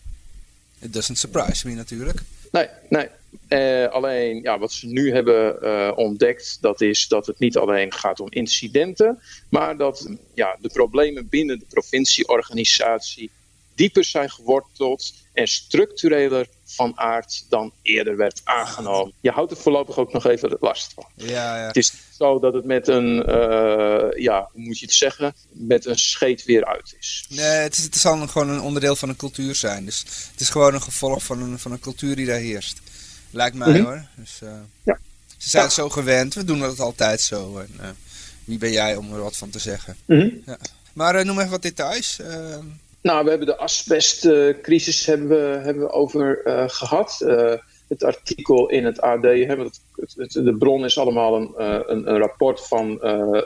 It doesn't surprise me natuurlijk. Nee, nee. Uh, alleen ja, wat ze nu hebben uh, ontdekt, dat is dat het niet alleen gaat om incidenten, maar dat ja, de problemen binnen de provincieorganisatie dieper zijn geworteld en structureler van aard dan eerder werd aangenomen. Je houdt er voorlopig ook nog even last van. Ja, ja. Het is zo dat het met een, uh, ja, hoe moet je het zeggen, met een scheet weer uit is. Nee, het, is, het zal gewoon een onderdeel van een cultuur zijn. Dus het is gewoon een gevolg van een, van een cultuur die daar heerst. Lijkt mij mm hoor. Dus, uh, ja. Ze zijn het zo gewend, we doen dat altijd zo. En, uh, wie ben jij om er wat van te zeggen? Mm -hmm. ja. Maar uh, noem even wat details. Nou, we hebben de asbestcrisis hebben we, hebben we over gehad. het artikel in het AD, hè, het, het, de bron is allemaal een, een, een rapport van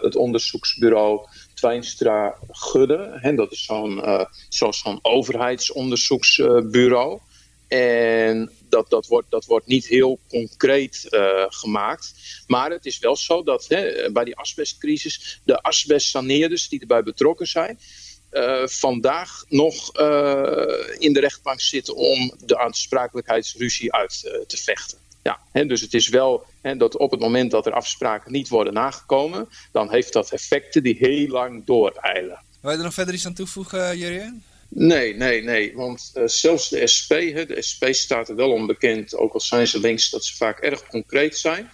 het onderzoeksbureau Twijnstra Gudde. Hè, dat is zo'n zo zo'n overheidsonderzoeksbureau. En dat, dat, wordt, dat wordt niet heel concreet uh, gemaakt. Maar het is wel zo dat hè, bij die asbestcrisis de asbestsaneerders die erbij betrokken zijn. Uh, vandaag nog uh, in de rechtbank zitten om de aansprakelijkheidsruzie uit te vechten. Ja, hè, dus het is wel hè, dat op het moment dat er afspraken niet worden nagekomen, dan heeft dat effecten die heel lang dooreilen. Wil je er nog verder iets aan toevoegen, Jurien? Nee, nee, nee. Want uh, zelfs de SP, hè, de SP staat er wel onbekend, ook al zijn ze links, dat ze vaak erg concreet zijn.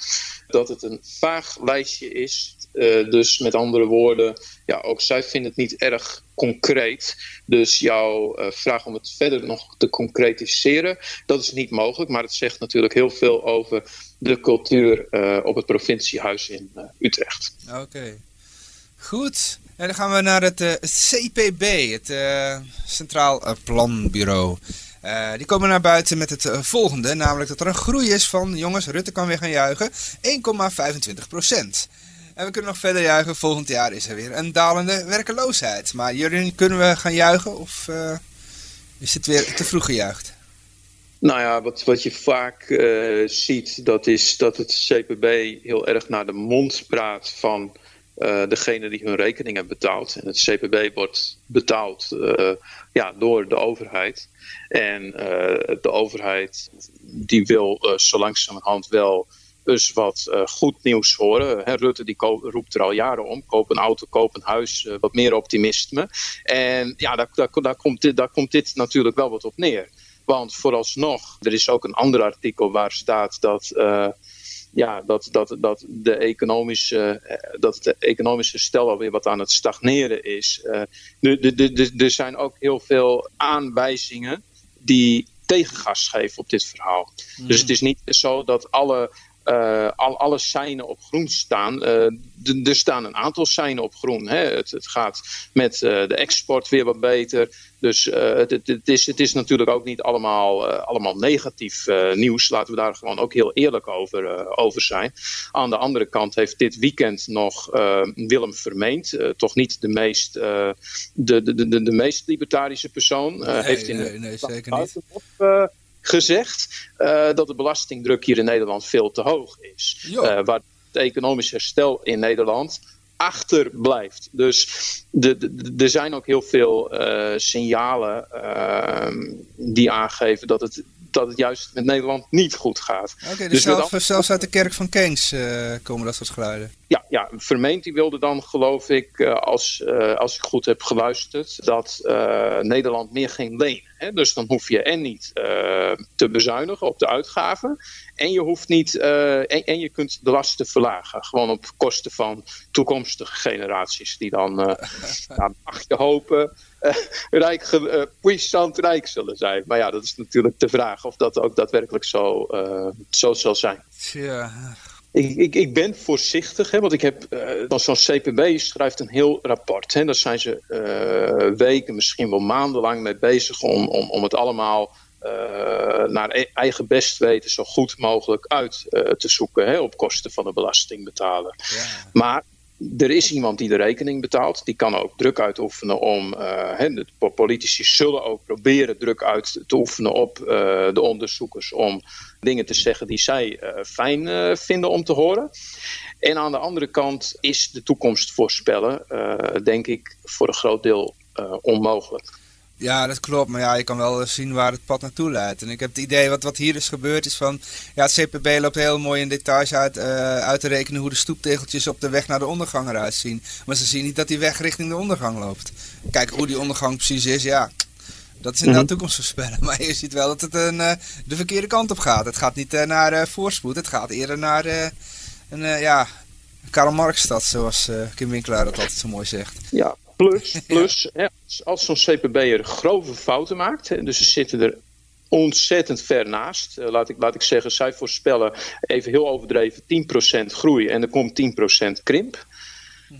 Dat het een vaag lijstje is. Uh, dus met andere woorden, ja, ook zij vinden het niet erg concreet. Dus jouw uh, vraag om het verder nog te concretiseren, dat is niet mogelijk. Maar het zegt natuurlijk heel veel over de cultuur op het provinciehuis in Utrecht. Oké. Goed. En dan gaan we naar het eh, CPB, het uh, Centraal Planbureau. die komen naar buiten met het volgende, namelijk dat er een groei is van, jongens, Rutte kan weer gaan juichen, 1,25% En we kunnen nog verder juichen, volgend jaar is er weer een dalende werkeloosheid. Maar jullie, kunnen we gaan juichen of is het weer te vroeg gejuicht? Nou ja, wat, wat je vaak ziet, dat is dat het CPB heel erg naar de mond praat van uh, degene die hun rekeningen betaalt. En het CPB wordt betaald uh, ja, door de overheid. En uh, de overheid die wil zo langzamerhand wel eens wat goed nieuws horen. Hè, Rutte die roept er al jaren om. Koop een auto, koop een huis. wat meer optimisme. En ja, daar, daar, daar, komt dit, daar komt dit natuurlijk wel wat op neer. Want vooralsnog, er is ook een ander artikel waar staat dat ja, dat, dat, dat, de economische, eh, dat het economische stel alweer wat aan het stagneren is. Uh, er zijn ook heel veel aanwijzingen die tegengas geven op dit verhaal. Mm. Dus het is niet zo dat alle uh, al alle seinen op groen staan. Uh, er staan een aantal seinen op groen. Hè. Het, het, gaat met uh, de export weer wat beter. Dus het, het, het, is, het is natuurlijk ook niet allemaal, allemaal negatief nieuws. Laten we daar gewoon ook heel eerlijk over, over zijn. Aan de andere kant heeft dit weekend nog Willem Vermeend, toch niet de meest, de, de, de, de, meest libertarische persoon, nee, heeft in nee, nee, zeker niet gezegd uh, dat de belastingdruk hier in Nederland veel te hoog is. Uh, waar, het economisch herstel in Nederland achterblijft. Dus er zijn ook heel veel uh, signalen uh, die aangeven dat het dat het juist met Nederland niet goed gaat. Oké, dus, dus zelf, zelfs uit de kerk van Keynes uh, komen dat soort geluiden? Ja, ja, Vermeend die wilde dan geloof ik, uh, als, uh, als ik goed heb geluisterd, dat Nederland meer ging lenen. Hè? Dus dan hoef je en niet te bezuinigen op de uitgaven. En je hoeft niet, en, en, je kunt de lasten verlagen. Gewoon op kosten van toekomstige generaties. Die dan, (laughs) nou, mag je hopen, uh, rijk, uh, puissant rijk zullen zijn. Maar ja, dat is natuurlijk de vraag of dat ook daadwerkelijk zo, uh, zo zal zijn. Ja. Ik, ik, ik ben voorzichtig, hè, want ik heb, uh, zo'n CPB schrijft een heel rapport. Hè, daar zijn ze uh, weken, misschien wel maandenlang mee bezig om, om, om het allemaal uh, naar e eigen best weten zo goed mogelijk uit te zoeken hè, op kosten van de belastingbetaler. Ja. Maar er is iemand die de rekening betaalt. Die kan ook druk uitoefenen om. Uh, de politici zullen ook proberen druk uit te oefenen op uh, de onderzoekers. Om dingen te zeggen die zij uh, fijn vinden om te horen. En aan de andere kant is de toekomst voorspellen, denk ik, voor een groot deel onmogelijk. Ja, dat klopt. Maar ja, je kan wel zien waar het pad naartoe leidt. En ik heb het idee, wat, wat hier is gebeurd, is van... Ja, het CPB loopt heel mooi in details uit, uh, uit te rekenen hoe de stoeptegeltjes op de weg naar de ondergang eruit zien. Maar ze zien niet dat die weg richting de ondergang loopt. Kijk, hoe die ondergang precies is, ja... Dat is inderdaad mm -hmm. toekomst voorspellen. (laughs) Maar je ziet wel dat het een, uh, de verkeerde kant op gaat. Het gaat niet uh, naar voorspoed. Het gaat eerder naar een, ja, Karl Marx-stad, zoals Kim Winkelaar dat altijd zo mooi zegt. Ja, Plus, plus hè, als zo'n CPB'er grove fouten maakt, hè, dus ze zitten er ontzettend ver naast. Uh, laat, ik, laat ik zeggen, zij voorspellen even heel overdreven 10% groei en er komt 10% krimp.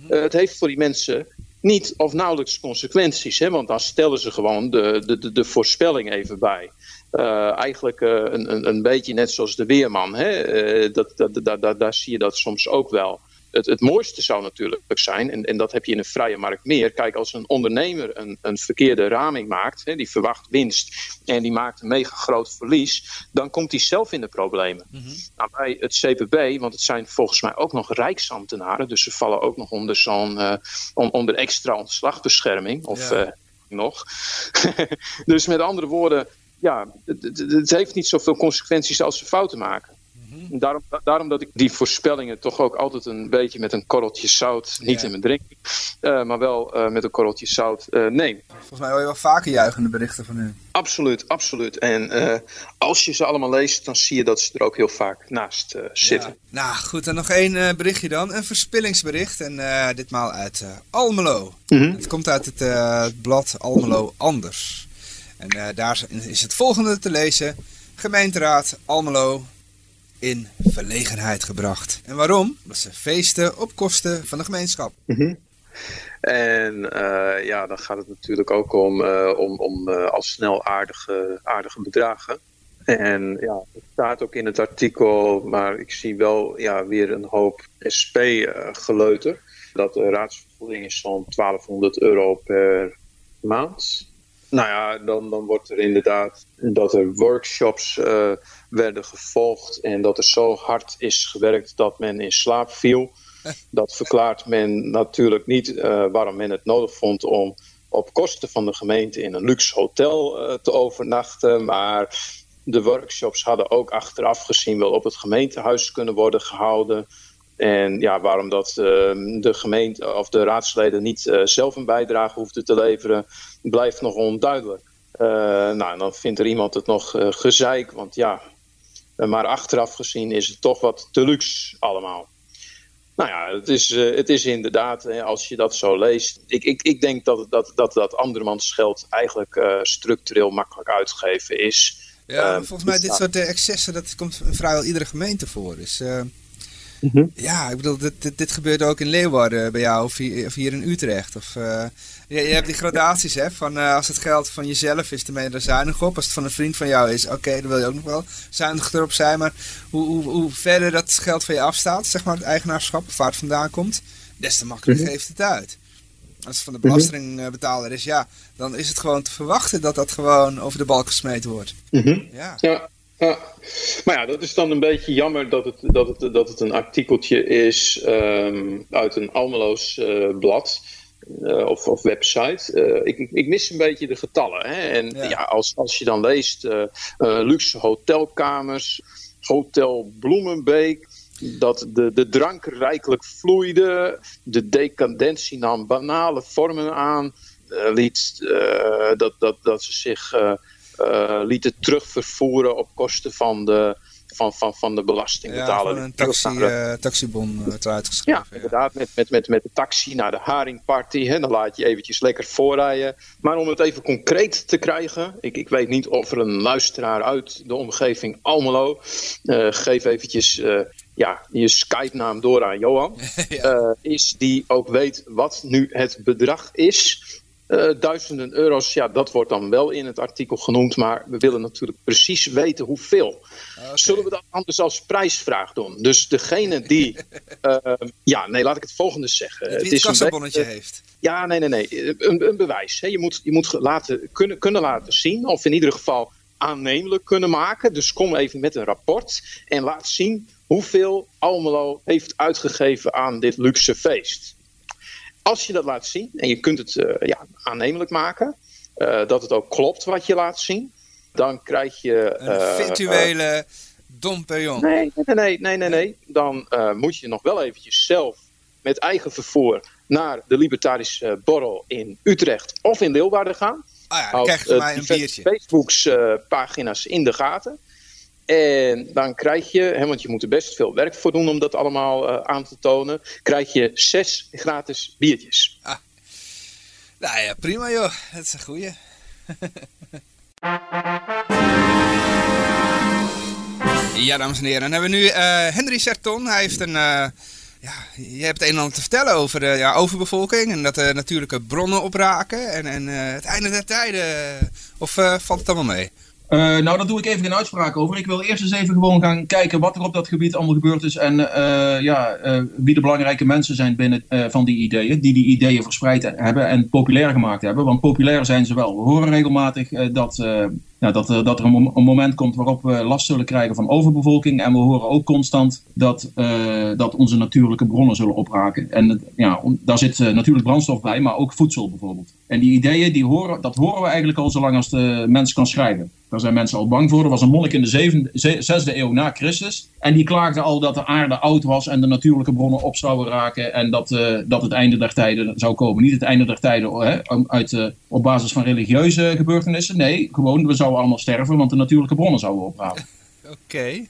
Uh, het heeft voor die mensen niet of nauwelijks consequenties, hè, want dan stellen ze gewoon de, de, de, de voorspelling even bij. Uh, eigenlijk een, een, een beetje net zoals de weerman. Hè? dat, dat, dat, dat, daar zie je dat soms ook wel het, het mooiste zou natuurlijk zijn, en, en dat heb je in een vrije markt meer. Kijk, als een ondernemer een, een verkeerde raming maakt, hè, die verwacht winst en die maakt een mega groot verlies, dan komt hij zelf in de problemen. Mm -hmm. nou, bij het CPB, want het zijn volgens mij ook nog rijksambtenaren, dus ze vallen ook nog onder zo'n uh, onder extra ontslagbescherming. Of ja. uh, nog. (laughs) dus met andere woorden, ja, het, het, het heeft niet zoveel consequenties als ze fouten maken. Daarom, daarom dat ik die voorspellingen toch ook altijd een beetje met een korreltje zout, niet ja. in mijn drinking, uh, maar wel uh, met een korreltje zout uh, neem. Volgens mij hoor je wel vaker juichende berichten van u. Absoluut, absoluut. En als je ze allemaal leest, dan zie je dat ze er ook heel vaak naast zitten. Ja. Nou goed, en nog één berichtje dan. Een verspillingsbericht en ditmaal uit Almelo. Mm -hmm. Het komt uit het blad Almelo Anders. En daar is het volgende te lezen. Gemeenteraad Almelo in verlegenheid gebracht. En waarom? Omdat ze feesten op kosten van de gemeenschap. -hmm. En uh, ja, dan gaat het natuurlijk ook om, uh, om, om uh, al snel aardige, aardige bedragen. En ja, het staat ook in het artikel, maar ik zie wel ja, weer een hoop SP-geleuter. dat de raadsvergoeding is zo'n 1200 euro per maand. Nou ja, dan, dan wordt er inderdaad dat er workshops uh, werden gevolgd en dat er zo hard is gewerkt dat men in slaap viel. (laughs) Dat verklaart men natuurlijk niet uh, waarom men het nodig vond om op kosten van de gemeente in een luxe hotel uh, te overnachten. Maar de workshops hadden ook achteraf gezien wel op het gemeentehuis kunnen worden gehouden. En ja, waarom dat uh, de gemeente of de raadsleden niet uh, zelf een bijdrage hoefden te leveren, blijft nog onduidelijk. Uh, nou, dan vindt er iemand het nog gezeik, want ja, maar achteraf gezien is het toch wat te luxe allemaal. Nou ja, het is, het is inderdaad, als je dat zo leest. Ik, ik, ik denk dat dat, dat, dat andermans geld eigenlijk structureel makkelijk uitgeven is. Ja, volgens mij dit soort excessen, dat komt vrijwel iedere gemeente voor. Dus, Mm -hmm. Ja, ik bedoel, dit, dit, dit, gebeurt ook in Leeuwarden bij jou of hier, of hier in Utrecht. Of, uh, je, je, hebt die gradaties, hè, van uh, als het geld van jezelf is, dan ben je er zuinig op. Als het van een vriend van jou is, oké, okay, dan wil je ook nog wel zuinig erop zijn. Maar hoe, hoe, hoe verder dat geld van je afstaat, zeg maar, het eigenaarschap, of waar het vandaan komt, des te makkelijker mm -hmm. geeft het uit. Als het van de belastingbetaler is, ja, dan is het gewoon te verwachten dat dat gewoon over de balk gesmeten wordt. Mm -hmm. ja. ja. Ja. Maar ja, dat is dan een beetje jammer dat het, dat het, dat het een artikeltje is ehm, uit een Almeloos uh, blad. Uh, of, of, website. Uh, ik, ik, mis een beetje de getallen. Hè? En ja. ja, als, als je dan leest luxe hotelkamers, Hotel Bloemenbeek, dat de, de drank rijkelijk vloeide, de decadentie nam banale vormen aan, liet, dat, dat, dat ze zich lieten terugvervoeren op kosten van de, van, van, van de belastingbetaler. Ja, een taxi, uh, taxibon uh, eruit geschreven. Ja, inderdaad, met, met, met, met de taxi naar de Haringparty. Hè, dan laat je eventjes lekker voorrijden. Maar om het even concreet te krijgen. Ik, ik weet niet of er een luisteraar uit de omgeving Almelo. Uh, geef eventjes ja, je Skype-naam door aan Johan. (laughs) ja. is die ook weet wat nu het bedrag is uh, duizenden euro's, ja, dat wordt dan wel in het artikel genoemd, maar we willen natuurlijk precies weten hoeveel. Okay. Zullen we dat anders als prijsvraag doen? Dus degene die, uh, (laughs) ja, nee, laat ik het volgende zeggen. Het, het is een kassabonnetje heeft. Ja, nee, nee, nee, een, een bewijs. Hè. Je moet, je moet laten, kunnen, kunnen laten zien, of in ieder geval aannemelijk kunnen maken. Dus kom even met een rapport en laat zien hoeveel Almelo heeft uitgegeven aan dit luxe feest. Als je dat laat zien en je kunt het uh, ja, aannemelijk maken, uh, dat het ook klopt wat je laat zien, dan krijg je. Een uh, virtuele Dom Perignon. Nee, nee, nee, nee, nee, nee. Dan moet je nog wel eventjes zelf met eigen vervoer naar de Libertarische Borrel in Utrecht of in Leeuwarden gaan. Ah ja, dan krijg je mij een biertje. Facebooks pagina's in de gaten. En dan krijg je, hè, want je moet er best veel werk voor doen om dat allemaal uh, aan te tonen, krijg je zes gratis biertjes. Ah. Nou ja, prima joh. Dat is een goeie. (laughs) ja, dames en heren. Dan hebben we nu uh, Henry Serton. Hij heeft een... Uh, ja, je hebt een en ander te vertellen over de ja, overbevolking en dat de natuurlijke bronnen opraken en, en het einde der tijden. Of valt het allemaal mee? Uh, nou, daar doe ik even geen uitspraak over. Ik wil eerst eens even gewoon gaan kijken wat er op dat gebied allemaal gebeurd is. En uh, ja, uh, wie de belangrijke mensen zijn binnen van die ideeën. Die die ideeën verspreid hebben en populair gemaakt hebben. Want populair zijn ze wel. We horen regelmatig dat, ja, dat, dat er een, een, moment komt waarop we last zullen krijgen van overbevolking. En we horen ook constant dat, dat onze natuurlijke bronnen zullen opraken. En ja, daar zit natuurlijk brandstof bij, maar ook voedsel bijvoorbeeld. En die ideeën, die horen, dat horen we eigenlijk al zolang als de mens kan schrijven. Daar zijn mensen al bang voor. Er was een monnik in de zevende, zesde eeuw na Christus. En die klaagde al dat de aarde oud was en de natuurlijke bronnen op zouden raken. En dat, dat het einde der tijden zou komen. Niet het einde der tijden hè, uit, op basis van religieuze gebeurtenissen. Nee, gewoon we zouden allemaal sterven, want de natuurlijke bronnen zouden opraken. (laughs) Oké. Okay.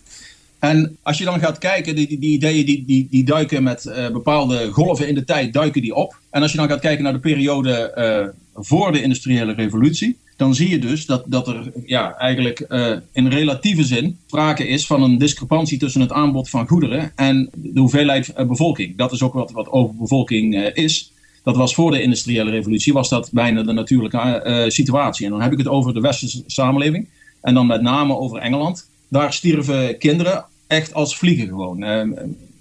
En als je dan gaat kijken, die, die, die ideeën die, die, die duiken met uh, bepaalde golven in de tijd, duiken die op. En als je dan gaat kijken naar de periode uh, voor de industriële revolutie, dan zie je dus dat, dat er ja, eigenlijk uh, in relatieve zin sprake is van een discrepantie tussen het aanbod van goederen en de hoeveelheid bevolking. Dat is ook wat, wat overbevolking is. Dat was voor de industriële revolutie, was dat bijna de natuurlijke situatie. En dan heb ik het over de westerse samenleving en dan met name over Engeland. Daar stierven kinderen echt als vliegen gewoon. Uh,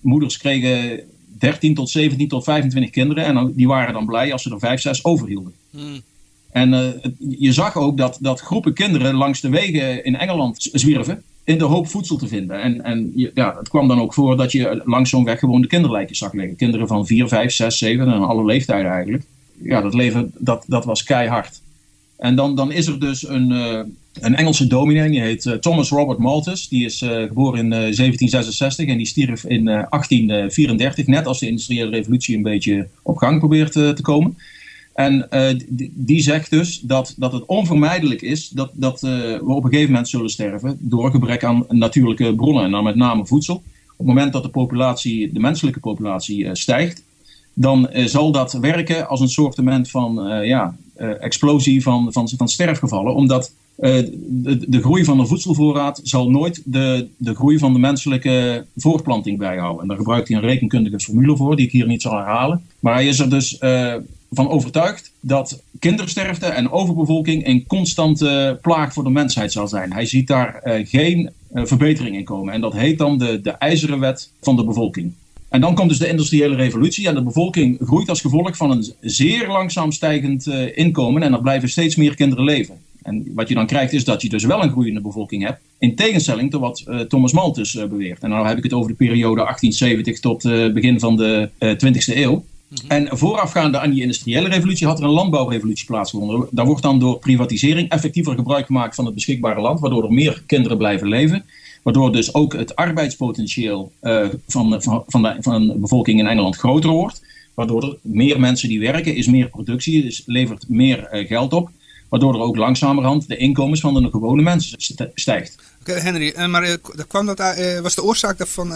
moeders kregen 13 tot 17 tot 25 kinderen en die waren dan blij als ze er 5, 6 overhielden. Hmm. En uh, je zag ook dat, dat groepen kinderen langs de wegen in Engeland zwierven in de hoop voedsel te vinden. En, en ja, het kwam dan ook voor dat je langs zo'n weg gewoon de kinderlijkjes zag liggen. Kinderen van 4, 5, 6, 7 en alle leeftijden eigenlijk. Ja, dat leven dat, dat was keihard. En dan, dan is er dus een, uh, een Engelse dominee, die heet uh, Thomas Robert Malthus. Die is uh, geboren in 1766 en die stierf in 1834, net als de industriële revolutie een beetje op gang probeert te komen. En die, die, zegt dus dat, dat het onvermijdelijk is dat, dat we op een gegeven moment zullen sterven door gebrek aan natuurlijke bronnen, en dan met name voedsel. Op het moment dat de populatie, de menselijke populatie stijgt, dan zal dat werken als een soort van ja, explosie van, van, van sterfgevallen, omdat de, de, groei van de voedselvoorraad zal nooit de, de groei van de menselijke voortplanting bijhouden. En daar gebruikt hij een rekenkundige formule voor, die ik hier niet zal herhalen. Maar hij is er dus van overtuigd dat kindersterfte en overbevolking een constante plaag voor de mensheid zal zijn. Hij ziet daar uh, geen verbetering in komen. En dat heet dan de, de ijzeren wet van de bevolking. En dan komt dus de industriële revolutie en de bevolking groeit als gevolg van een zeer langzaam stijgend inkomen en er blijven steeds meer kinderen leven. En wat je dan krijgt is dat je dus wel een groeiende bevolking hebt. In tegenstelling tot wat Thomas Malthus beweert. En dan heb ik het over de periode 1870 tot begin van de 20e eeuw. -hmm. En voorafgaande aan die industriële revolutie had er een landbouwrevolutie plaatsgevonden. Daar wordt dan door privatisering effectiever gebruik gemaakt van het beschikbare land, waardoor er meer kinderen blijven leven. Waardoor dus ook het arbeidspotentieel van, van, van, de, van de bevolking in Engeland groter wordt. Waardoor er meer mensen die werken, is meer productie, dus levert meer geld op. Waardoor er ook langzamerhand de inkomens van de gewone mensen stijgt. Oké, Henry, maar uh, kwam dat, uh, was de oorzaak daarvan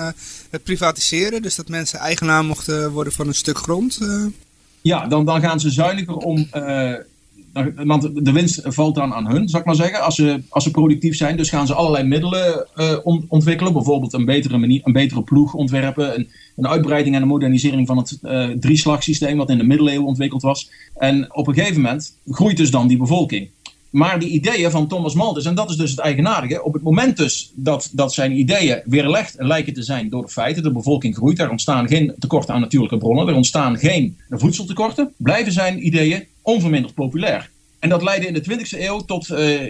het privatiseren? Dus dat mensen eigenaar mochten worden van een stuk grond? Ja, dan, dan gaan ze zuiniger om want de winst valt dan aan hun, zou ik maar zeggen, als ze, als ze productief zijn. Dus gaan ze allerlei middelen ontwikkelen. Bijvoorbeeld een betere, manier, een betere ploeg ontwerpen. Een, een uitbreiding en een modernisering van het drieslagsysteem, wat in de middeleeuwen ontwikkeld was. En op een gegeven moment groeit dus dan die bevolking. Maar die ideeën van Thomas Malthus, en dat is dus het eigenaardige, op het moment dus dat, dat zijn ideeën weerlegd lijken te zijn door de feiten, de bevolking groeit, er ontstaan geen tekorten aan natuurlijke bronnen, er ontstaan geen voedseltekorten, blijven zijn ideeën onverminderd populair. En dat leidde in de 20e eeuw tot, uh,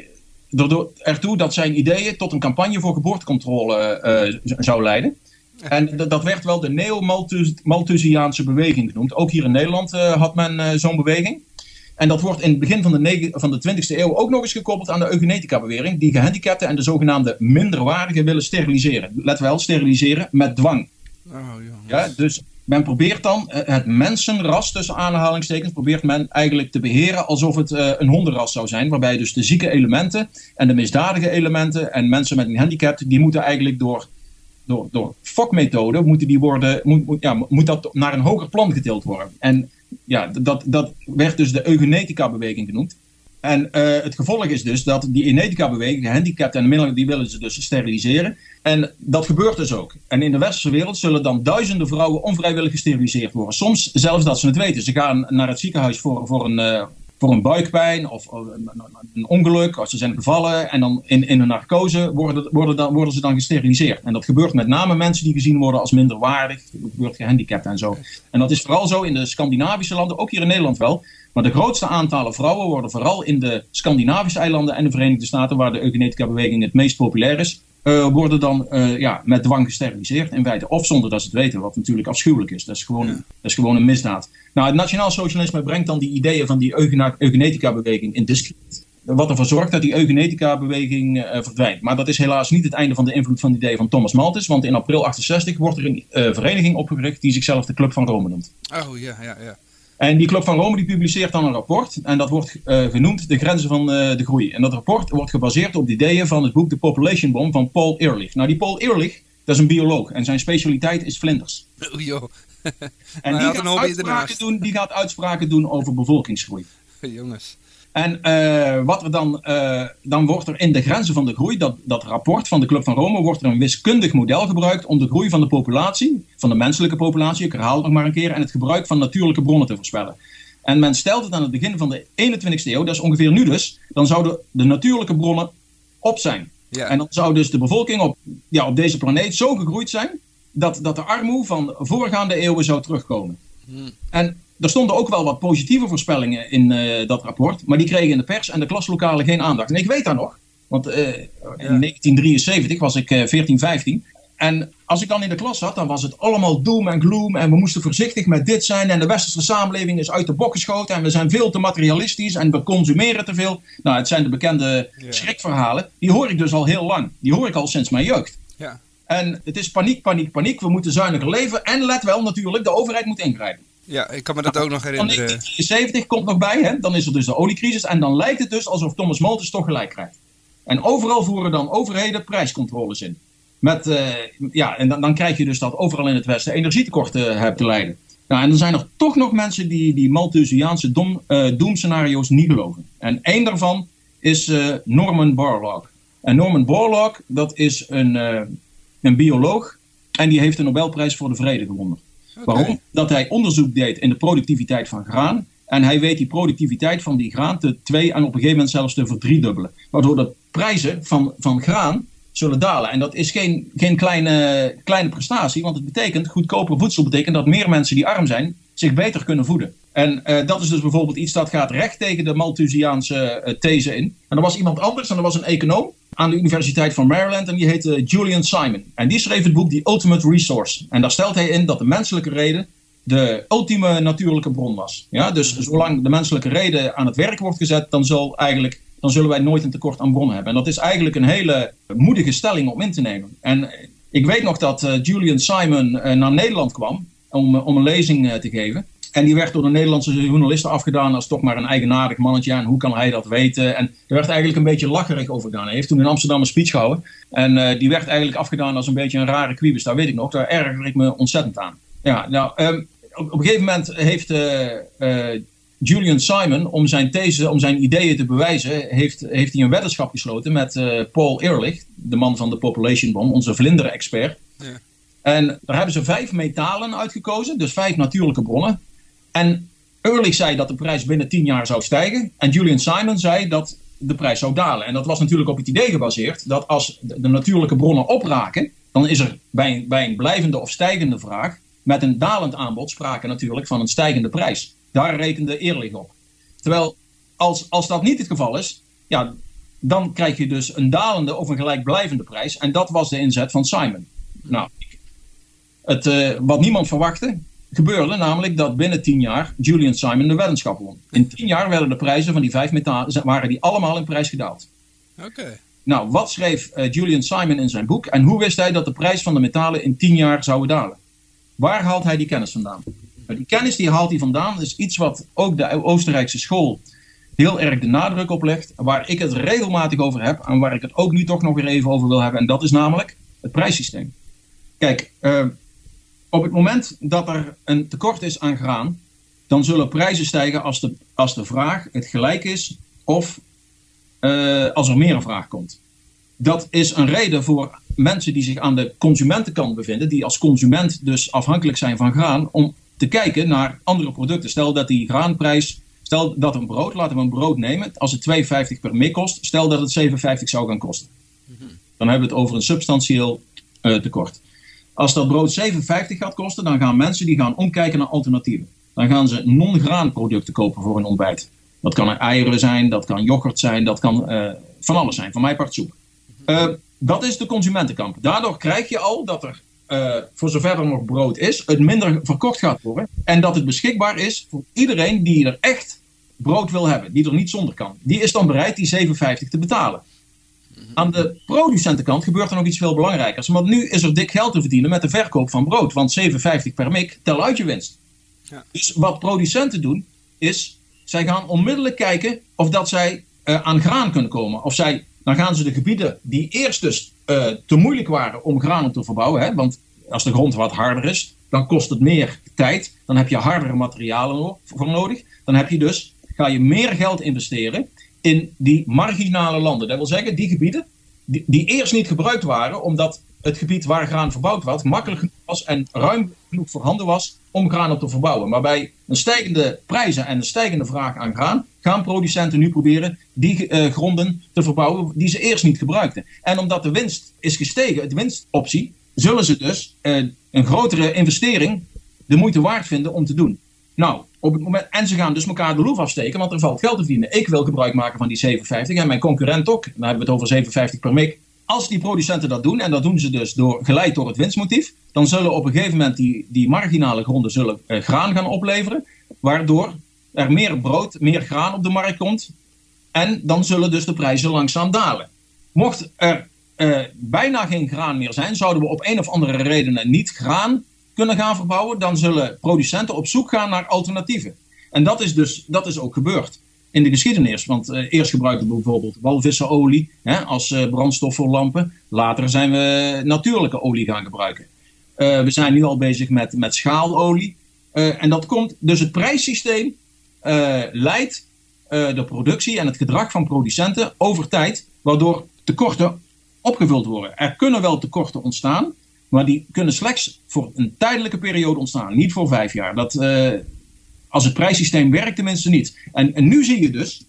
ertoe dat zijn ideeën tot een campagne voor geboortecontrole uh, zou leiden. En dat werd wel de neo-Malthusiaanse beweging genoemd. Ook hier in Nederland uh, had men zo'n beweging. En dat wordt in het begin van de, van de 20e eeuw ook nog eens gekoppeld aan de eugenetica-beweging, die gehandicapten en de zogenaamde minderwaardigen willen steriliseren. Let wel, steriliseren met dwang. Oh, ja, dus men probeert dan uh, het mensenras, tussen aanhalingstekens, probeert men eigenlijk te beheren alsof het uh, een hondenras zou zijn. Waarbij dus de zieke elementen en de misdadige elementen en mensen met een handicap, die moeten eigenlijk door, door, door fokmethode, moeten die worden, moet, moet, ja, moet dat naar een hoger plan getild worden. En ja, dat, dat werd dus de eugenetica-beweging genoemd. En uh, het gevolg is dus dat die genetica-beweging, gehandicapten en middelen, die willen ze dus steriliseren. En dat gebeurt dus ook. En in de westerse wereld zullen dan duizenden vrouwen onvrijwillig gesteriliseerd worden. Soms zelfs dat ze het weten. Ze gaan naar het ziekenhuis voor, voor, een, uh, voor een buikpijn of een, ongeluk, als ze zijn gevallen. En dan in, in een narcose worden, worden, dan, worden ze dan gesteriliseerd. En dat gebeurt met name mensen die gezien worden als minderwaardig. Dat gebeurt gehandicapt en zo. En dat is vooral zo in de Scandinavische landen, ook hier in Nederland wel. Maar de grootste aantallen vrouwen worden vooral in de Scandinavische eilanden en de Verenigde Staten, waar de eugenetica-beweging het meest populair is, uh, worden dan uh, ja, met dwang gesteriliseerd in feite. Of zonder dat ze het weten, wat natuurlijk afschuwelijk is. Dat is gewoon, ja. dat is gewoon een misdaad. Nou, het nationaal socialisme brengt dan die ideeën van die eugenetica-beweging in discrediet. Wat ervoor zorgt dat die eugenetica-beweging uh, verdwijnt. Maar dat is helaas niet het einde van de invloed van de ideeën van Thomas Malthus. Want in april 68 wordt er een vereniging opgericht die zichzelf de Club van Rome noemt. Oh ja, ja, ja. En die Club van Rome die publiceert dan een rapport. En dat wordt uh, genoemd De Grenzen van uh, de Groei. En dat rapport wordt gebaseerd op de ideeën van het boek The Population Bomb van Paul Ehrlich. Nou, die Paul Ehrlich, dat is een bioloog. En zijn specialiteit is vlinders. Oh joh. en (laughs) die gaat, uitspraken doen, die gaat uitspraken doen over bevolkingsgroei. (laughs) Jongens. En uh, wat er dan, uh, dan wordt er in de grenzen van de groei, dat, dat rapport van de Club van Rome, wordt er een wiskundig model gebruikt om de groei van de populatie, van de menselijke populatie, ik herhaal het nog maar een keer, en het gebruik van natuurlijke bronnen te voorspellen. En men stelt het aan het begin van de 21ste eeuw, dat is ongeveer nu dus, dan zouden de natuurlijke bronnen op zijn. Ja. En dan zou dus de bevolking op, ja, op deze planeet zo gegroeid zijn, dat, dat de armoede van voorgaande eeuwen zou terugkomen. Hmm. En er stonden ook wel wat positieve voorspellingen in uh, dat rapport, maar die kregen in de pers en de klaslokalen geen aandacht. En ik weet dat nog, want uh, in 1973 was ik uh, 14, 15. En als ik dan in de klas zat, dan was het allemaal doom en gloom. En we moesten voorzichtig met dit zijn. En de westerse samenleving is uit de bok geschoten. En we zijn veel te materialistisch. En we consumeren te veel. Nou, het zijn de bekende schrikverhalen. Die hoor ik dus al heel lang. Die hoor ik al sinds mijn jeugd. Ja. En het is paniek, paniek, paniek. We moeten zuiniger leven. En let wel natuurlijk, de overheid moet ingrijpen. Ja, ik kan me dat ook nog herinneren. Van 1973 komt nog bij, hè? dan is er dus de oliecrisis. En dan lijkt het dus alsof Thomas Malthus toch gelijk krijgt. En overal voeren dan overheden prijscontroles in. Met, uh, ja, en dan, dan, krijg je dus dat overal in het Westen energietekorten uh, hebt te lijden. Nou, en dan zijn er toch nog mensen die die Malthusiaanse dom, uh, doemscenario's niet geloven. En één daarvan is Norman Borlaug. En Norman Borlaug, dat is een, een bioloog. En die heeft de Nobelprijs voor de Vrede gewonnen. Waarom? Dat hij onderzoek deed in de productiviteit van graan. En hij weet die productiviteit van die graan te twee en op een gegeven moment zelfs te verdriedubbelen. Waardoor de prijzen van, van graan zullen dalen. En dat is geen, geen kleine, kleine prestatie, want het betekent, goedkoper voedsel betekent dat meer mensen die arm zijn zich beter kunnen voeden. En uh, dat is dus bijvoorbeeld iets dat gaat recht tegen de Malthusiaanse uh, these in. En er was iemand anders, en er was een econoom aan de Universiteit van Maryland, en die heette Julian Simon. En die schreef het boek The Ultimate Resource. En daar stelt hij in dat de menselijke reden de ultieme natuurlijke bron was. Ja, dus zolang de menselijke reden aan het werk wordt gezet, dan, zal eigenlijk, dan zullen wij nooit een tekort aan bronnen hebben. En dat is eigenlijk een hele moedige stelling om in te nemen. En ik weet nog dat uh, Julian Simon naar Nederland kwam om, om een lezing te geven. En die werd door de Nederlandse journalisten afgedaan als toch maar een eigenaardig mannetje. En hoe kan hij dat weten? En er werd eigenlijk een beetje lacherig over gedaan. Hij heeft toen in Amsterdam een speech gehouden. En uh, die werd eigenlijk afgedaan als een beetje een rare kwiebus. Daar weet ik nog. Daar erger ik me ontzettend aan. Ja, nou, um, op, op, een gegeven moment heeft uh, uh, Julian Simon, om zijn these, om zijn ideeën te bewijzen, heeft, heeft hij een weddenschap gesloten met Paul Ehrlich, de man van de Population Bomb, onze vlinderen-expert. Ja. En daar hebben ze vijf metalen uitgekozen, dus vijf natuurlijke bronnen. En Ehrlich zei dat de prijs binnen 10 jaar zou stijgen. En Julian Simon zei dat de prijs zou dalen. En dat was natuurlijk op het idee gebaseerd dat als de natuurlijke bronnen opraken, dan is er bij een, bij een blijvende of stijgende vraag met een dalend aanbod sprake natuurlijk van een stijgende prijs. Daar rekende Ehrlich op. Terwijl als, als dat niet het geval is, ja, dan krijg je dus een dalende of een gelijkblijvende prijs. En dat was de inzet van Simon. Nou, het, uh, wat niemand verwachtte, gebeurde namelijk dat binnen tien jaar Julian Simon de weddenschap won. In tien jaar werden de prijzen van die vijf metalen waren die allemaal in prijs gedaald. Oké. Nou, wat schreef uh, Julian Simon in zijn boek en hoe wist hij dat de prijs van de metalen in tien jaar zouden dalen? Waar haalt hij die kennis vandaan? Nou, die kennis die haalt hij vandaan is iets wat ook de Oostenrijkse school heel erg de nadruk op legt, waar ik het regelmatig over heb en waar ik het ook nu toch nog weer even over wil hebben. En dat is namelijk het prijssysteem. Kijk, uh, op het moment dat er een tekort is aan graan, dan zullen prijzen stijgen als de, als de vraag het gelijk is of uh, als er meer een vraag komt. Dat is een reden voor mensen die zich aan de consumentenkant bevinden, die als consument dus afhankelijk zijn van graan, om te kijken naar andere producten. Stel dat die graanprijs, stel dat een brood, laten we een brood nemen, als het 2,50 per mik kost, stel dat het 7,50 zou gaan kosten. Dan hebben we het over een substantieel uh, tekort. Als dat brood 7,50 gaat kosten, dan gaan mensen die gaan omkijken naar alternatieven. Dan gaan ze non-graanproducten kopen voor hun ontbijt. Dat kan er eieren zijn, dat kan yoghurt zijn, dat kan uh, van alles zijn. Van mij part soep. Uh, dat is de consumentenkamp. Daardoor krijg je al dat er, uh, voor zover er nog brood is, het minder verkocht gaat worden. En dat het beschikbaar is voor iedereen die er echt brood wil hebben, die er niet zonder kan. Die is dan bereid die 7,50 te betalen. Aan de producentenkant gebeurt er nog iets veel belangrijkers. Want nu is er dik geld te verdienen met de verkoop van brood. Want 7,50 per mik, tel uit je winst. Ja. Dus wat producenten doen, is zij gaan onmiddellijk kijken of dat zij uh, aan graan kunnen komen. Of zij, dan gaan ze de gebieden die eerst dus uh, te moeilijk waren om graan te verbouwen. Hè, want als de grond wat harder is, dan kost het meer tijd. Dan heb je hardere materialen voor nodig. Dan heb je dus, ga je meer geld investeren in die marginale landen. Dat wil zeggen, die gebieden die, die eerst niet gebruikt waren, omdat het gebied waar graan verbouwd was makkelijk genoeg was en ruim genoeg voorhanden was om graan op te verbouwen. Maar bij een stijgende prijzen en een stijgende vraag aan graan gaan producenten nu proberen die uh, gronden te verbouwen die ze eerst niet gebruikten. En omdat de winst is gestegen, de winstoptie, zullen ze dus uh, een grotere investering de moeite waard vinden om te doen. Nou, op het moment, en ze gaan dus elkaar de loef afsteken, want er valt geld te verdienen. Ik wil gebruik maken van die 7,50 en mijn concurrent ook. Dan hebben we het over 7,50 per mik. Als die producenten dat doen, en dat doen ze dus door, geleid door het winstmotief, dan zullen op een gegeven moment die, die marginale gronden zullen, eh, graan gaan opleveren, waardoor er meer brood, meer graan op de markt komt. En dan zullen dus de prijzen langzaam dalen. Mocht er eh, bijna geen graan meer zijn, zouden we op een of andere reden niet graan kunnen gaan verbouwen, dan zullen producenten op zoek gaan naar alternatieven. En dat is dus dat is ook gebeurd in de geschiedenis. Want uh, eerst gebruikten we bijvoorbeeld walvissenolie hè, als uh, brandstof voor lampen. Later zijn we natuurlijke olie gaan gebruiken. Uh, we zijn nu al bezig met, met schaalolie. en dat komt, dus het prijssysteem leidt de productie en het gedrag van producenten over tijd, waardoor tekorten opgevuld worden. Er kunnen wel tekorten ontstaan, maar die kunnen slechts voor een tijdelijke periode ontstaan. Niet voor vijf jaar. Dat, uh, als het prijssysteem werkt tenminste niet. En, nu zie je dus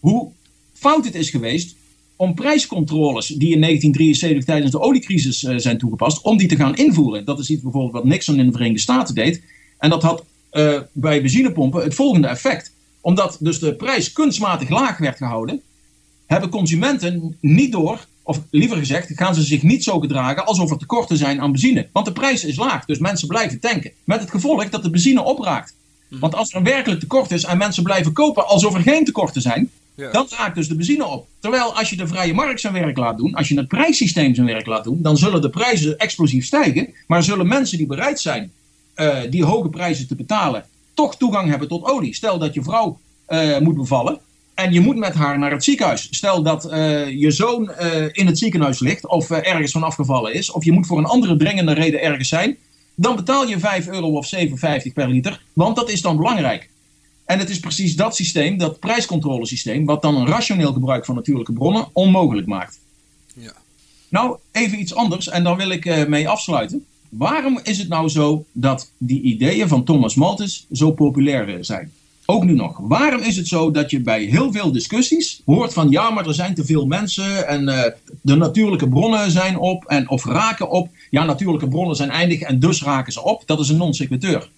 hoe fout het is geweest om prijscontroles die in 1973 tijdens de oliecrisis uh, zijn toegepast, om die te gaan invoeren. Dat is iets bijvoorbeeld wat Nixon in de Verenigde Staten deed. En dat had uh, bij benzinepompen het volgende effect. Omdat dus de prijs kunstmatig laag werd gehouden, hebben consumenten niet door, of liever gezegd, gaan ze zich niet zo gedragen alsof er tekorten zijn aan benzine. Want de prijs is laag, dus mensen blijven tanken. Met het gevolg dat de benzine opraakt. Mhm. Want als er een werkelijk tekort is en mensen blijven kopen alsof er geen tekorten zijn, dan raakt dus de benzine op. Terwijl als je de vrije markt zijn werk laat doen, als je het prijssysteem zijn werk laat doen, dan zullen de prijzen explosief stijgen. Maar zullen mensen die bereid zijn uh, die hoge prijzen te betalen, toch toegang hebben tot olie. Stel dat je vrouw uh, moet bevallen en je moet met haar naar het ziekenhuis. Stel dat uh, je zoon in het ziekenhuis ligt of ergens van afgevallen is, of je moet voor een andere dringende reden ergens zijn, dan betaal je 5 euro of 7,50 per liter, want dat is dan belangrijk. En het is precies dat systeem, dat prijscontrolesysteem, wat dan een rationeel gebruik van natuurlijke bronnen onmogelijk maakt. Ja. Nou, even iets anders en dan wil ik mee afsluiten. Waarom is het nou zo dat die ideeën van Thomas Malthus zo populair zijn? Ook nu nog. Waarom is het zo dat je bij heel veel discussies hoort van ja, maar er zijn te veel mensen en uh, de natuurlijke bronnen zijn op en of raken op. Ja, natuurlijke bronnen zijn eindig en dus raken ze op. Dat is een non sequitur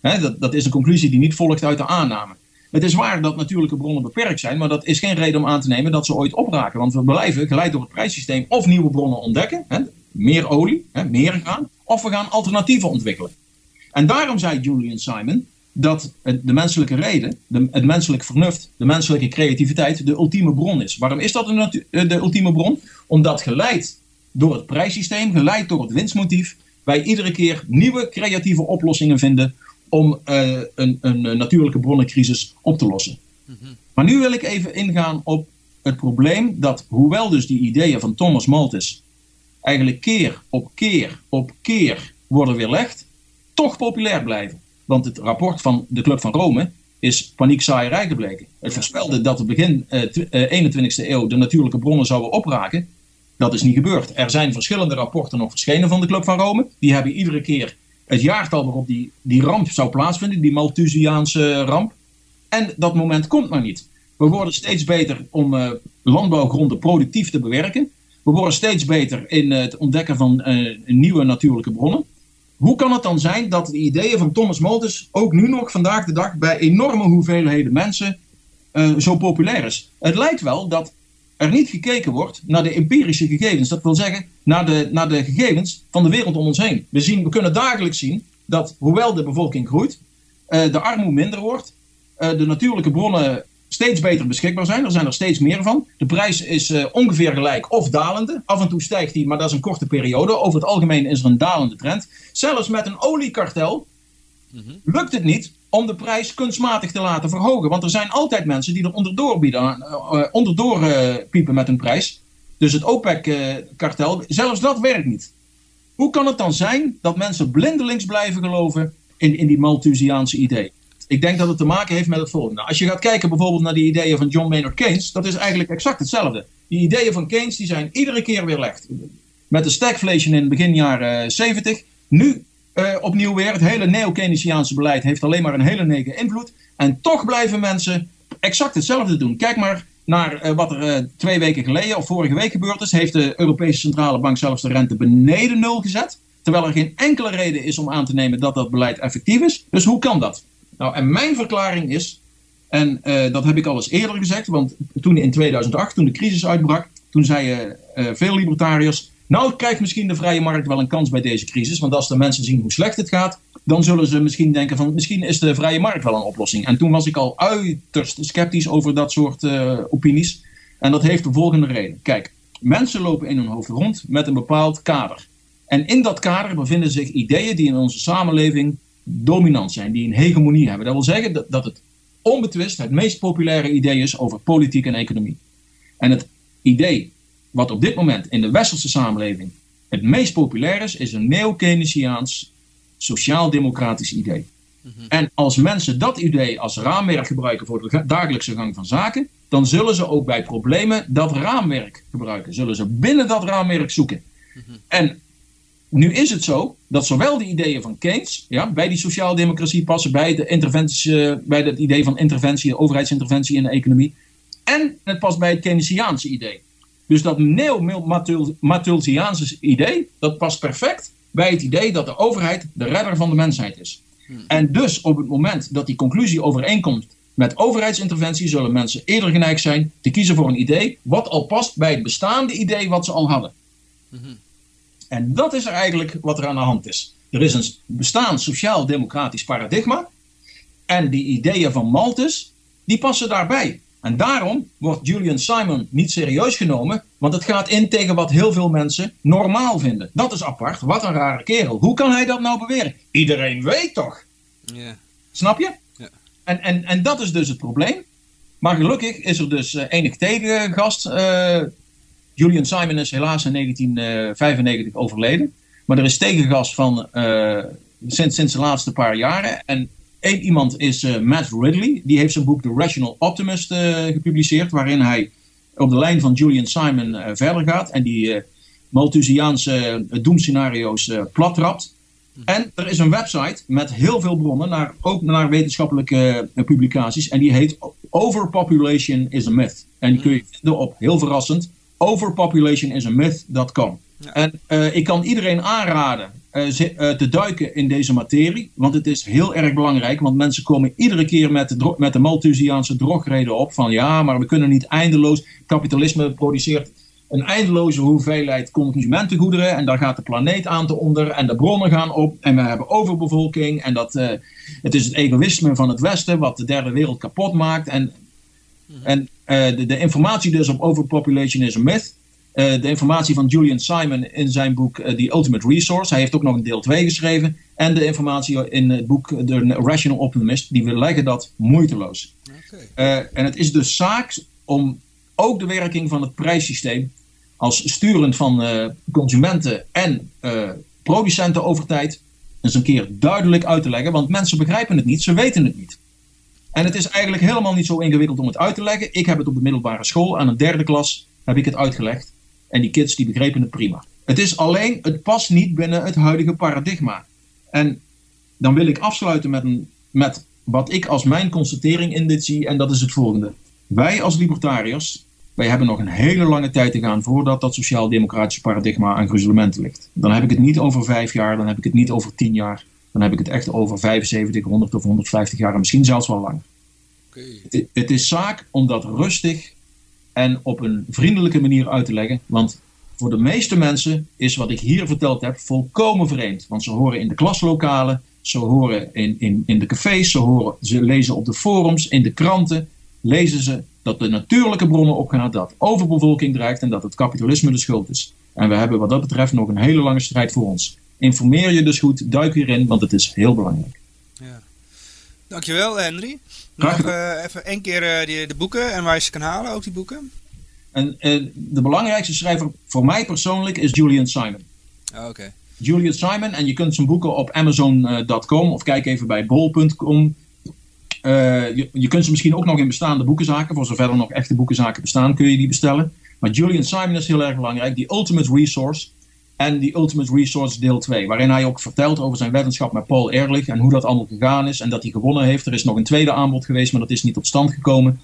dat, dat is een conclusie die niet volgt uit de aanname. Het is waar dat natuurlijke bronnen beperkt zijn, maar dat is geen reden om aan te nemen dat ze ooit opraken. Want we blijven, geleid door het prijssysteem, of nieuwe bronnen ontdekken, meer olie, meer gaan, of we gaan alternatieven ontwikkelen. En daarom zei Julian Simon dat de menselijke reden, de, het menselijk vernuft, de menselijke creativiteit de ultieme bron is. Waarom is dat de, de ultieme bron? Omdat geleid door het prijssysteem, geleid door het winstmotief, wij iedere keer nieuwe creatieve oplossingen vinden om uh, een, een, natuurlijke bronnencrisis op te lossen. Mhm. Maar nu wil ik even ingaan op het probleem dat, hoewel dus die ideeën van Thomas Malthus eigenlijk keer op keer op keer worden weerlegd, toch populair blijven. Want het rapport van de Club van Rome is paniekzaaierij gebleken. Het voorspelde dat begin uh, uh, 21e eeuw de natuurlijke bronnen zouden opraken. Dat is niet gebeurd. Er zijn verschillende rapporten nog verschenen van de Club van Rome. Die hebben iedere keer het jaartal waarop die, die ramp zou plaatsvinden, die Malthusiaanse ramp. En dat moment komt maar niet. We worden steeds beter om uh, landbouwgronden productief te bewerken. We worden steeds beter in het ontdekken van nieuwe natuurlijke bronnen. Hoe kan het dan zijn dat de ideeën van Thomas Malthus ook nu nog vandaag de dag bij enorme hoeveelheden mensen uh, zo populair is? Het lijkt wel dat er niet gekeken wordt naar de empirische gegevens. Dat wil zeggen, naar de, naar de gegevens van de wereld om ons heen. We, zien, we kunnen dagelijks zien dat, hoewel de bevolking groeit, uh, de armoede minder wordt, uh, de natuurlijke bronnen steeds beter beschikbaar zijn. Er zijn er steeds meer van. De prijs is uh, ongeveer gelijk of dalende. Af en toe stijgt die, maar dat is een korte periode. Over het algemeen is er een dalende trend. Zelfs met een oliekartel mm -hmm. lukt het niet om de prijs kunstmatig te laten verhogen. Want er zijn altijd mensen die er onderdoor, bieden, uh, onderdoor uh, piepen met hun prijs. Dus het OPEC-kartel, zelfs dat werkt niet. Hoe kan het dan zijn dat mensen blindelings blijven geloven in, in die Malthusiaanse idee? Ik denk dat het te maken heeft met het volgende. Als je gaat kijken bijvoorbeeld naar die ideeën van John Maynard Keynes, dat is eigenlijk exact hetzelfde. Die ideeën van Keynes die zijn iedere keer weerlegd. Met de stagflation in begin jaren 70. Nu uh, opnieuw weer. Het hele neo-Keynesiaanse beleid heeft alleen maar een hele nege invloed. En toch blijven mensen exact hetzelfde doen. Kijk maar naar uh, wat er uh, twee weken geleden of vorige week gebeurd is. Heeft de Europese Centrale Bank zelfs de rente beneden nul gezet. Terwijl er geen enkele reden is om aan te nemen dat dat beleid effectief is. Dus hoe kan dat? Nou, en mijn verklaring is, en dat heb ik al eens eerder gezegd, want toen in 2008, toen de crisis uitbrak, toen zeiden veel libertariërs, nou krijgt misschien de vrije markt wel een kans bij deze crisis. Want als de mensen zien hoe slecht het gaat, dan zullen ze misschien denken van misschien is de vrije markt wel een oplossing. En toen was ik al uiterst sceptisch over dat soort uh, opinies. En dat heeft de volgende reden. Kijk, mensen lopen in hun hoofd rond met een bepaald kader. En in dat kader bevinden zich ideeën die in onze samenleving dominant zijn, die een hegemonie hebben. Dat wil zeggen dat, dat het onbetwist het meest populaire idee is over politiek en economie. En het idee wat op dit moment in de westerse samenleving het meest populair is, is een neo-Keynesiaans sociaal-democratisch idee. Mhm. En als mensen dat idee als raamwerk gebruiken voor de dagelijkse gang van zaken, dan zullen ze ook bij problemen dat raamwerk gebruiken. Zullen ze binnen dat raamwerk zoeken. Mhm. En nu is het zo dat zowel de ideeën van Keynes ja, bij die sociaaldemocratie passen, bij, de interventie, bij het idee van interventie, overheidsinterventie in de economie, en het past bij het Keynesiaanse idee. Dus dat neo-Matulsiaanse idee, dat past perfect bij het idee dat de overheid de redder van de mensheid is. En dus op het moment dat die conclusie overeenkomt met overheidsinterventie, zullen mensen eerder geneigd zijn te kiezen voor een idee wat al past bij het bestaande idee wat ze al hadden. En dat is er eigenlijk wat er aan de hand is. Er is een bestaand sociaal-democratisch paradigma. En die ideeën van Malthus, die passen daarbij. En daarom wordt Julian Simon niet serieus genomen, want het gaat in tegen wat heel veel mensen normaal vinden. Dat is apart. Wat een rare kerel. Hoe kan hij dat nou beweren? Iedereen weet toch? Snap je? En, en, en dat is dus het probleem. Maar gelukkig is er dus eh, enig tegengast. Eh, Julian Simon is helaas in 1995 overleden. Maar er is tegengas van eh, sinds, sinds de laatste paar jaren. En één iemand is eh, Matt Ridley. Die heeft zijn boek The Rational Optimist eh, gepubliceerd. Waarin hij op de lijn van Julian Simon eh, verder gaat. En die eh Malthusiaanse eh, doemscenario's eh plattrapt. En er is een website met heel veel bronnen, naar, ook naar wetenschappelijke eh, publicaties. En die heet Overpopulation is a Myth. En die kun je vinden op, heel verrassend, overpopulationisamyth.com. En eh, ik kan iedereen aanraden eh, eh, te duiken in deze materie. Want het is heel erg belangrijk. Want mensen komen iedere keer met de, met de Malthusiaanse drogreden op. Van ja, maar we kunnen niet eindeloos. Kapitalisme produceert een eindeloze hoeveelheid consumentengoederen. En daar gaat de planeet aan te onder. En de bronnen gaan op. En we hebben overbevolking. En dat, het is het egoïsme van het Westen wat de derde wereld kapot maakt. En, en eh, de, de informatie dus op overpopulation is a myth. Eh, de informatie van Julian Simon in zijn boek eh, The Ultimate Resource. Hij heeft ook nog een deel 2 geschreven. En de informatie in het boek The Rational Optimist. Die weerleggen dat moeiteloos. Eh, en het is dus zaak om ook de werking van het prijssysteem als sturend van eh, consumenten en eh, producenten over tijd eens een keer duidelijk uit te leggen. Want mensen begrijpen het niet, ze weten het niet. En het is eigenlijk helemaal niet zo ingewikkeld om het uit te leggen. Ik heb het op de middelbare school aan een derde klas heb ik het uitgelegd. En die kids die begrepen het prima. Het is alleen, het past niet binnen het huidige paradigma. En dan wil ik afsluiten met, een, met wat ik als mijn constatering in dit zie. En dat is het volgende. Wij als libertariërs, wij hebben nog een hele lange tijd te gaan voordat dat sociaal-democratische paradigma aan gruzelementen ligt. Dan heb ik het niet over vijf jaar, dan heb ik het niet over tien jaar. Dan heb ik het echt over 75, 100 of 150 jaar en misschien zelfs wel langer. Het, het is zaak om dat rustig en op een vriendelijke manier uit te leggen. Want voor de meeste mensen is wat ik hier verteld heb volkomen vreemd. Want ze horen in de klaslokalen, ze horen in, in, in de cafés, ze, horen, ze lezen op de forums, in de kranten. Lezen ze dat de natuurlijke bronnen opgaan, dat overbevolking dreigt en dat het kapitalisme de schuld is. En we hebben wat dat betreft nog een hele lange strijd voor ons. Informeer je dus goed, duik hierin, want het is heel belangrijk. Ja. Dankjewel, Henry. Nog eh, even één keer eh, die, de boeken en waar je ze kan halen, ook die boeken. En eh, de belangrijkste schrijver voor mij persoonlijk is Julian Simon. Oh, Oké. Julian Simon. En je kunt zijn boeken op Amazon.com of kijk even bij bol.com. Je, je kunt ze misschien ook nog in bestaande boekenzaken, voor zover er nog echte boekenzaken bestaan, kun je die bestellen. Maar Julian Simon is heel erg belangrijk. Die Ultimate Resource en die Ultimate Resource deel 2. Waarin hij ook vertelt over zijn weddenschap met Paul Ehrlich en hoe dat allemaal gegaan is. En dat hij gewonnen heeft. Er is nog een tweede aanbod geweest, maar dat is niet tot stand gekomen.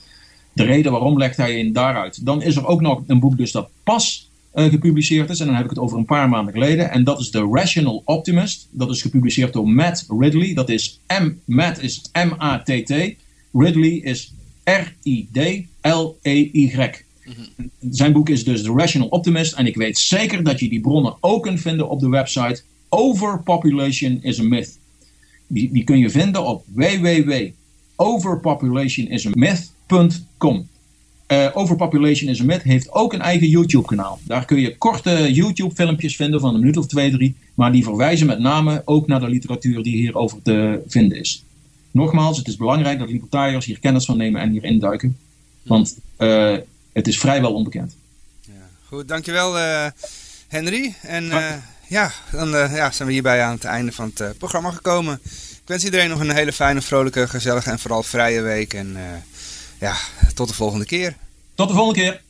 De reden waarom legt hij in daaruit. Dan is er ook nog een boek dus dat pas eh, gepubliceerd is. En dan heb ik het over een paar maanden geleden. En dat is The Rational Optimist. Dat is gepubliceerd door Matt Ridley. Dat is M. Matt is M-A-T-T. Ridley is R-I-D-L-E-Y. Zijn boek is dus The Rational Optimist. En ik weet zeker dat je die bronnen ook kunt vinden op de website Overpopulation is a Myth. Die, die kun je vinden op www.overpopulationismyth.com. Eh Overpopulation is a Myth heeft ook een eigen YouTube-kanaal. Daar kun je korte YouTube-filmpjes vinden van een minuut of twee, drie. Maar die verwijzen met name ook naar de literatuur die hierover te vinden is. Nogmaals, het is belangrijk dat libertariërs hier kennis van nemen en hier induiken. Want eh, het is vrijwel onbekend. Ja. Goed, dankjewel eh Henry. En eh, ja, dan eh, ja, zijn we hierbij aan het einde van het programma gekomen. Ik wens iedereen nog een hele fijne, vrolijke, gezellige en vooral vrije week. En ja, tot de volgende keer. Tot de volgende keer.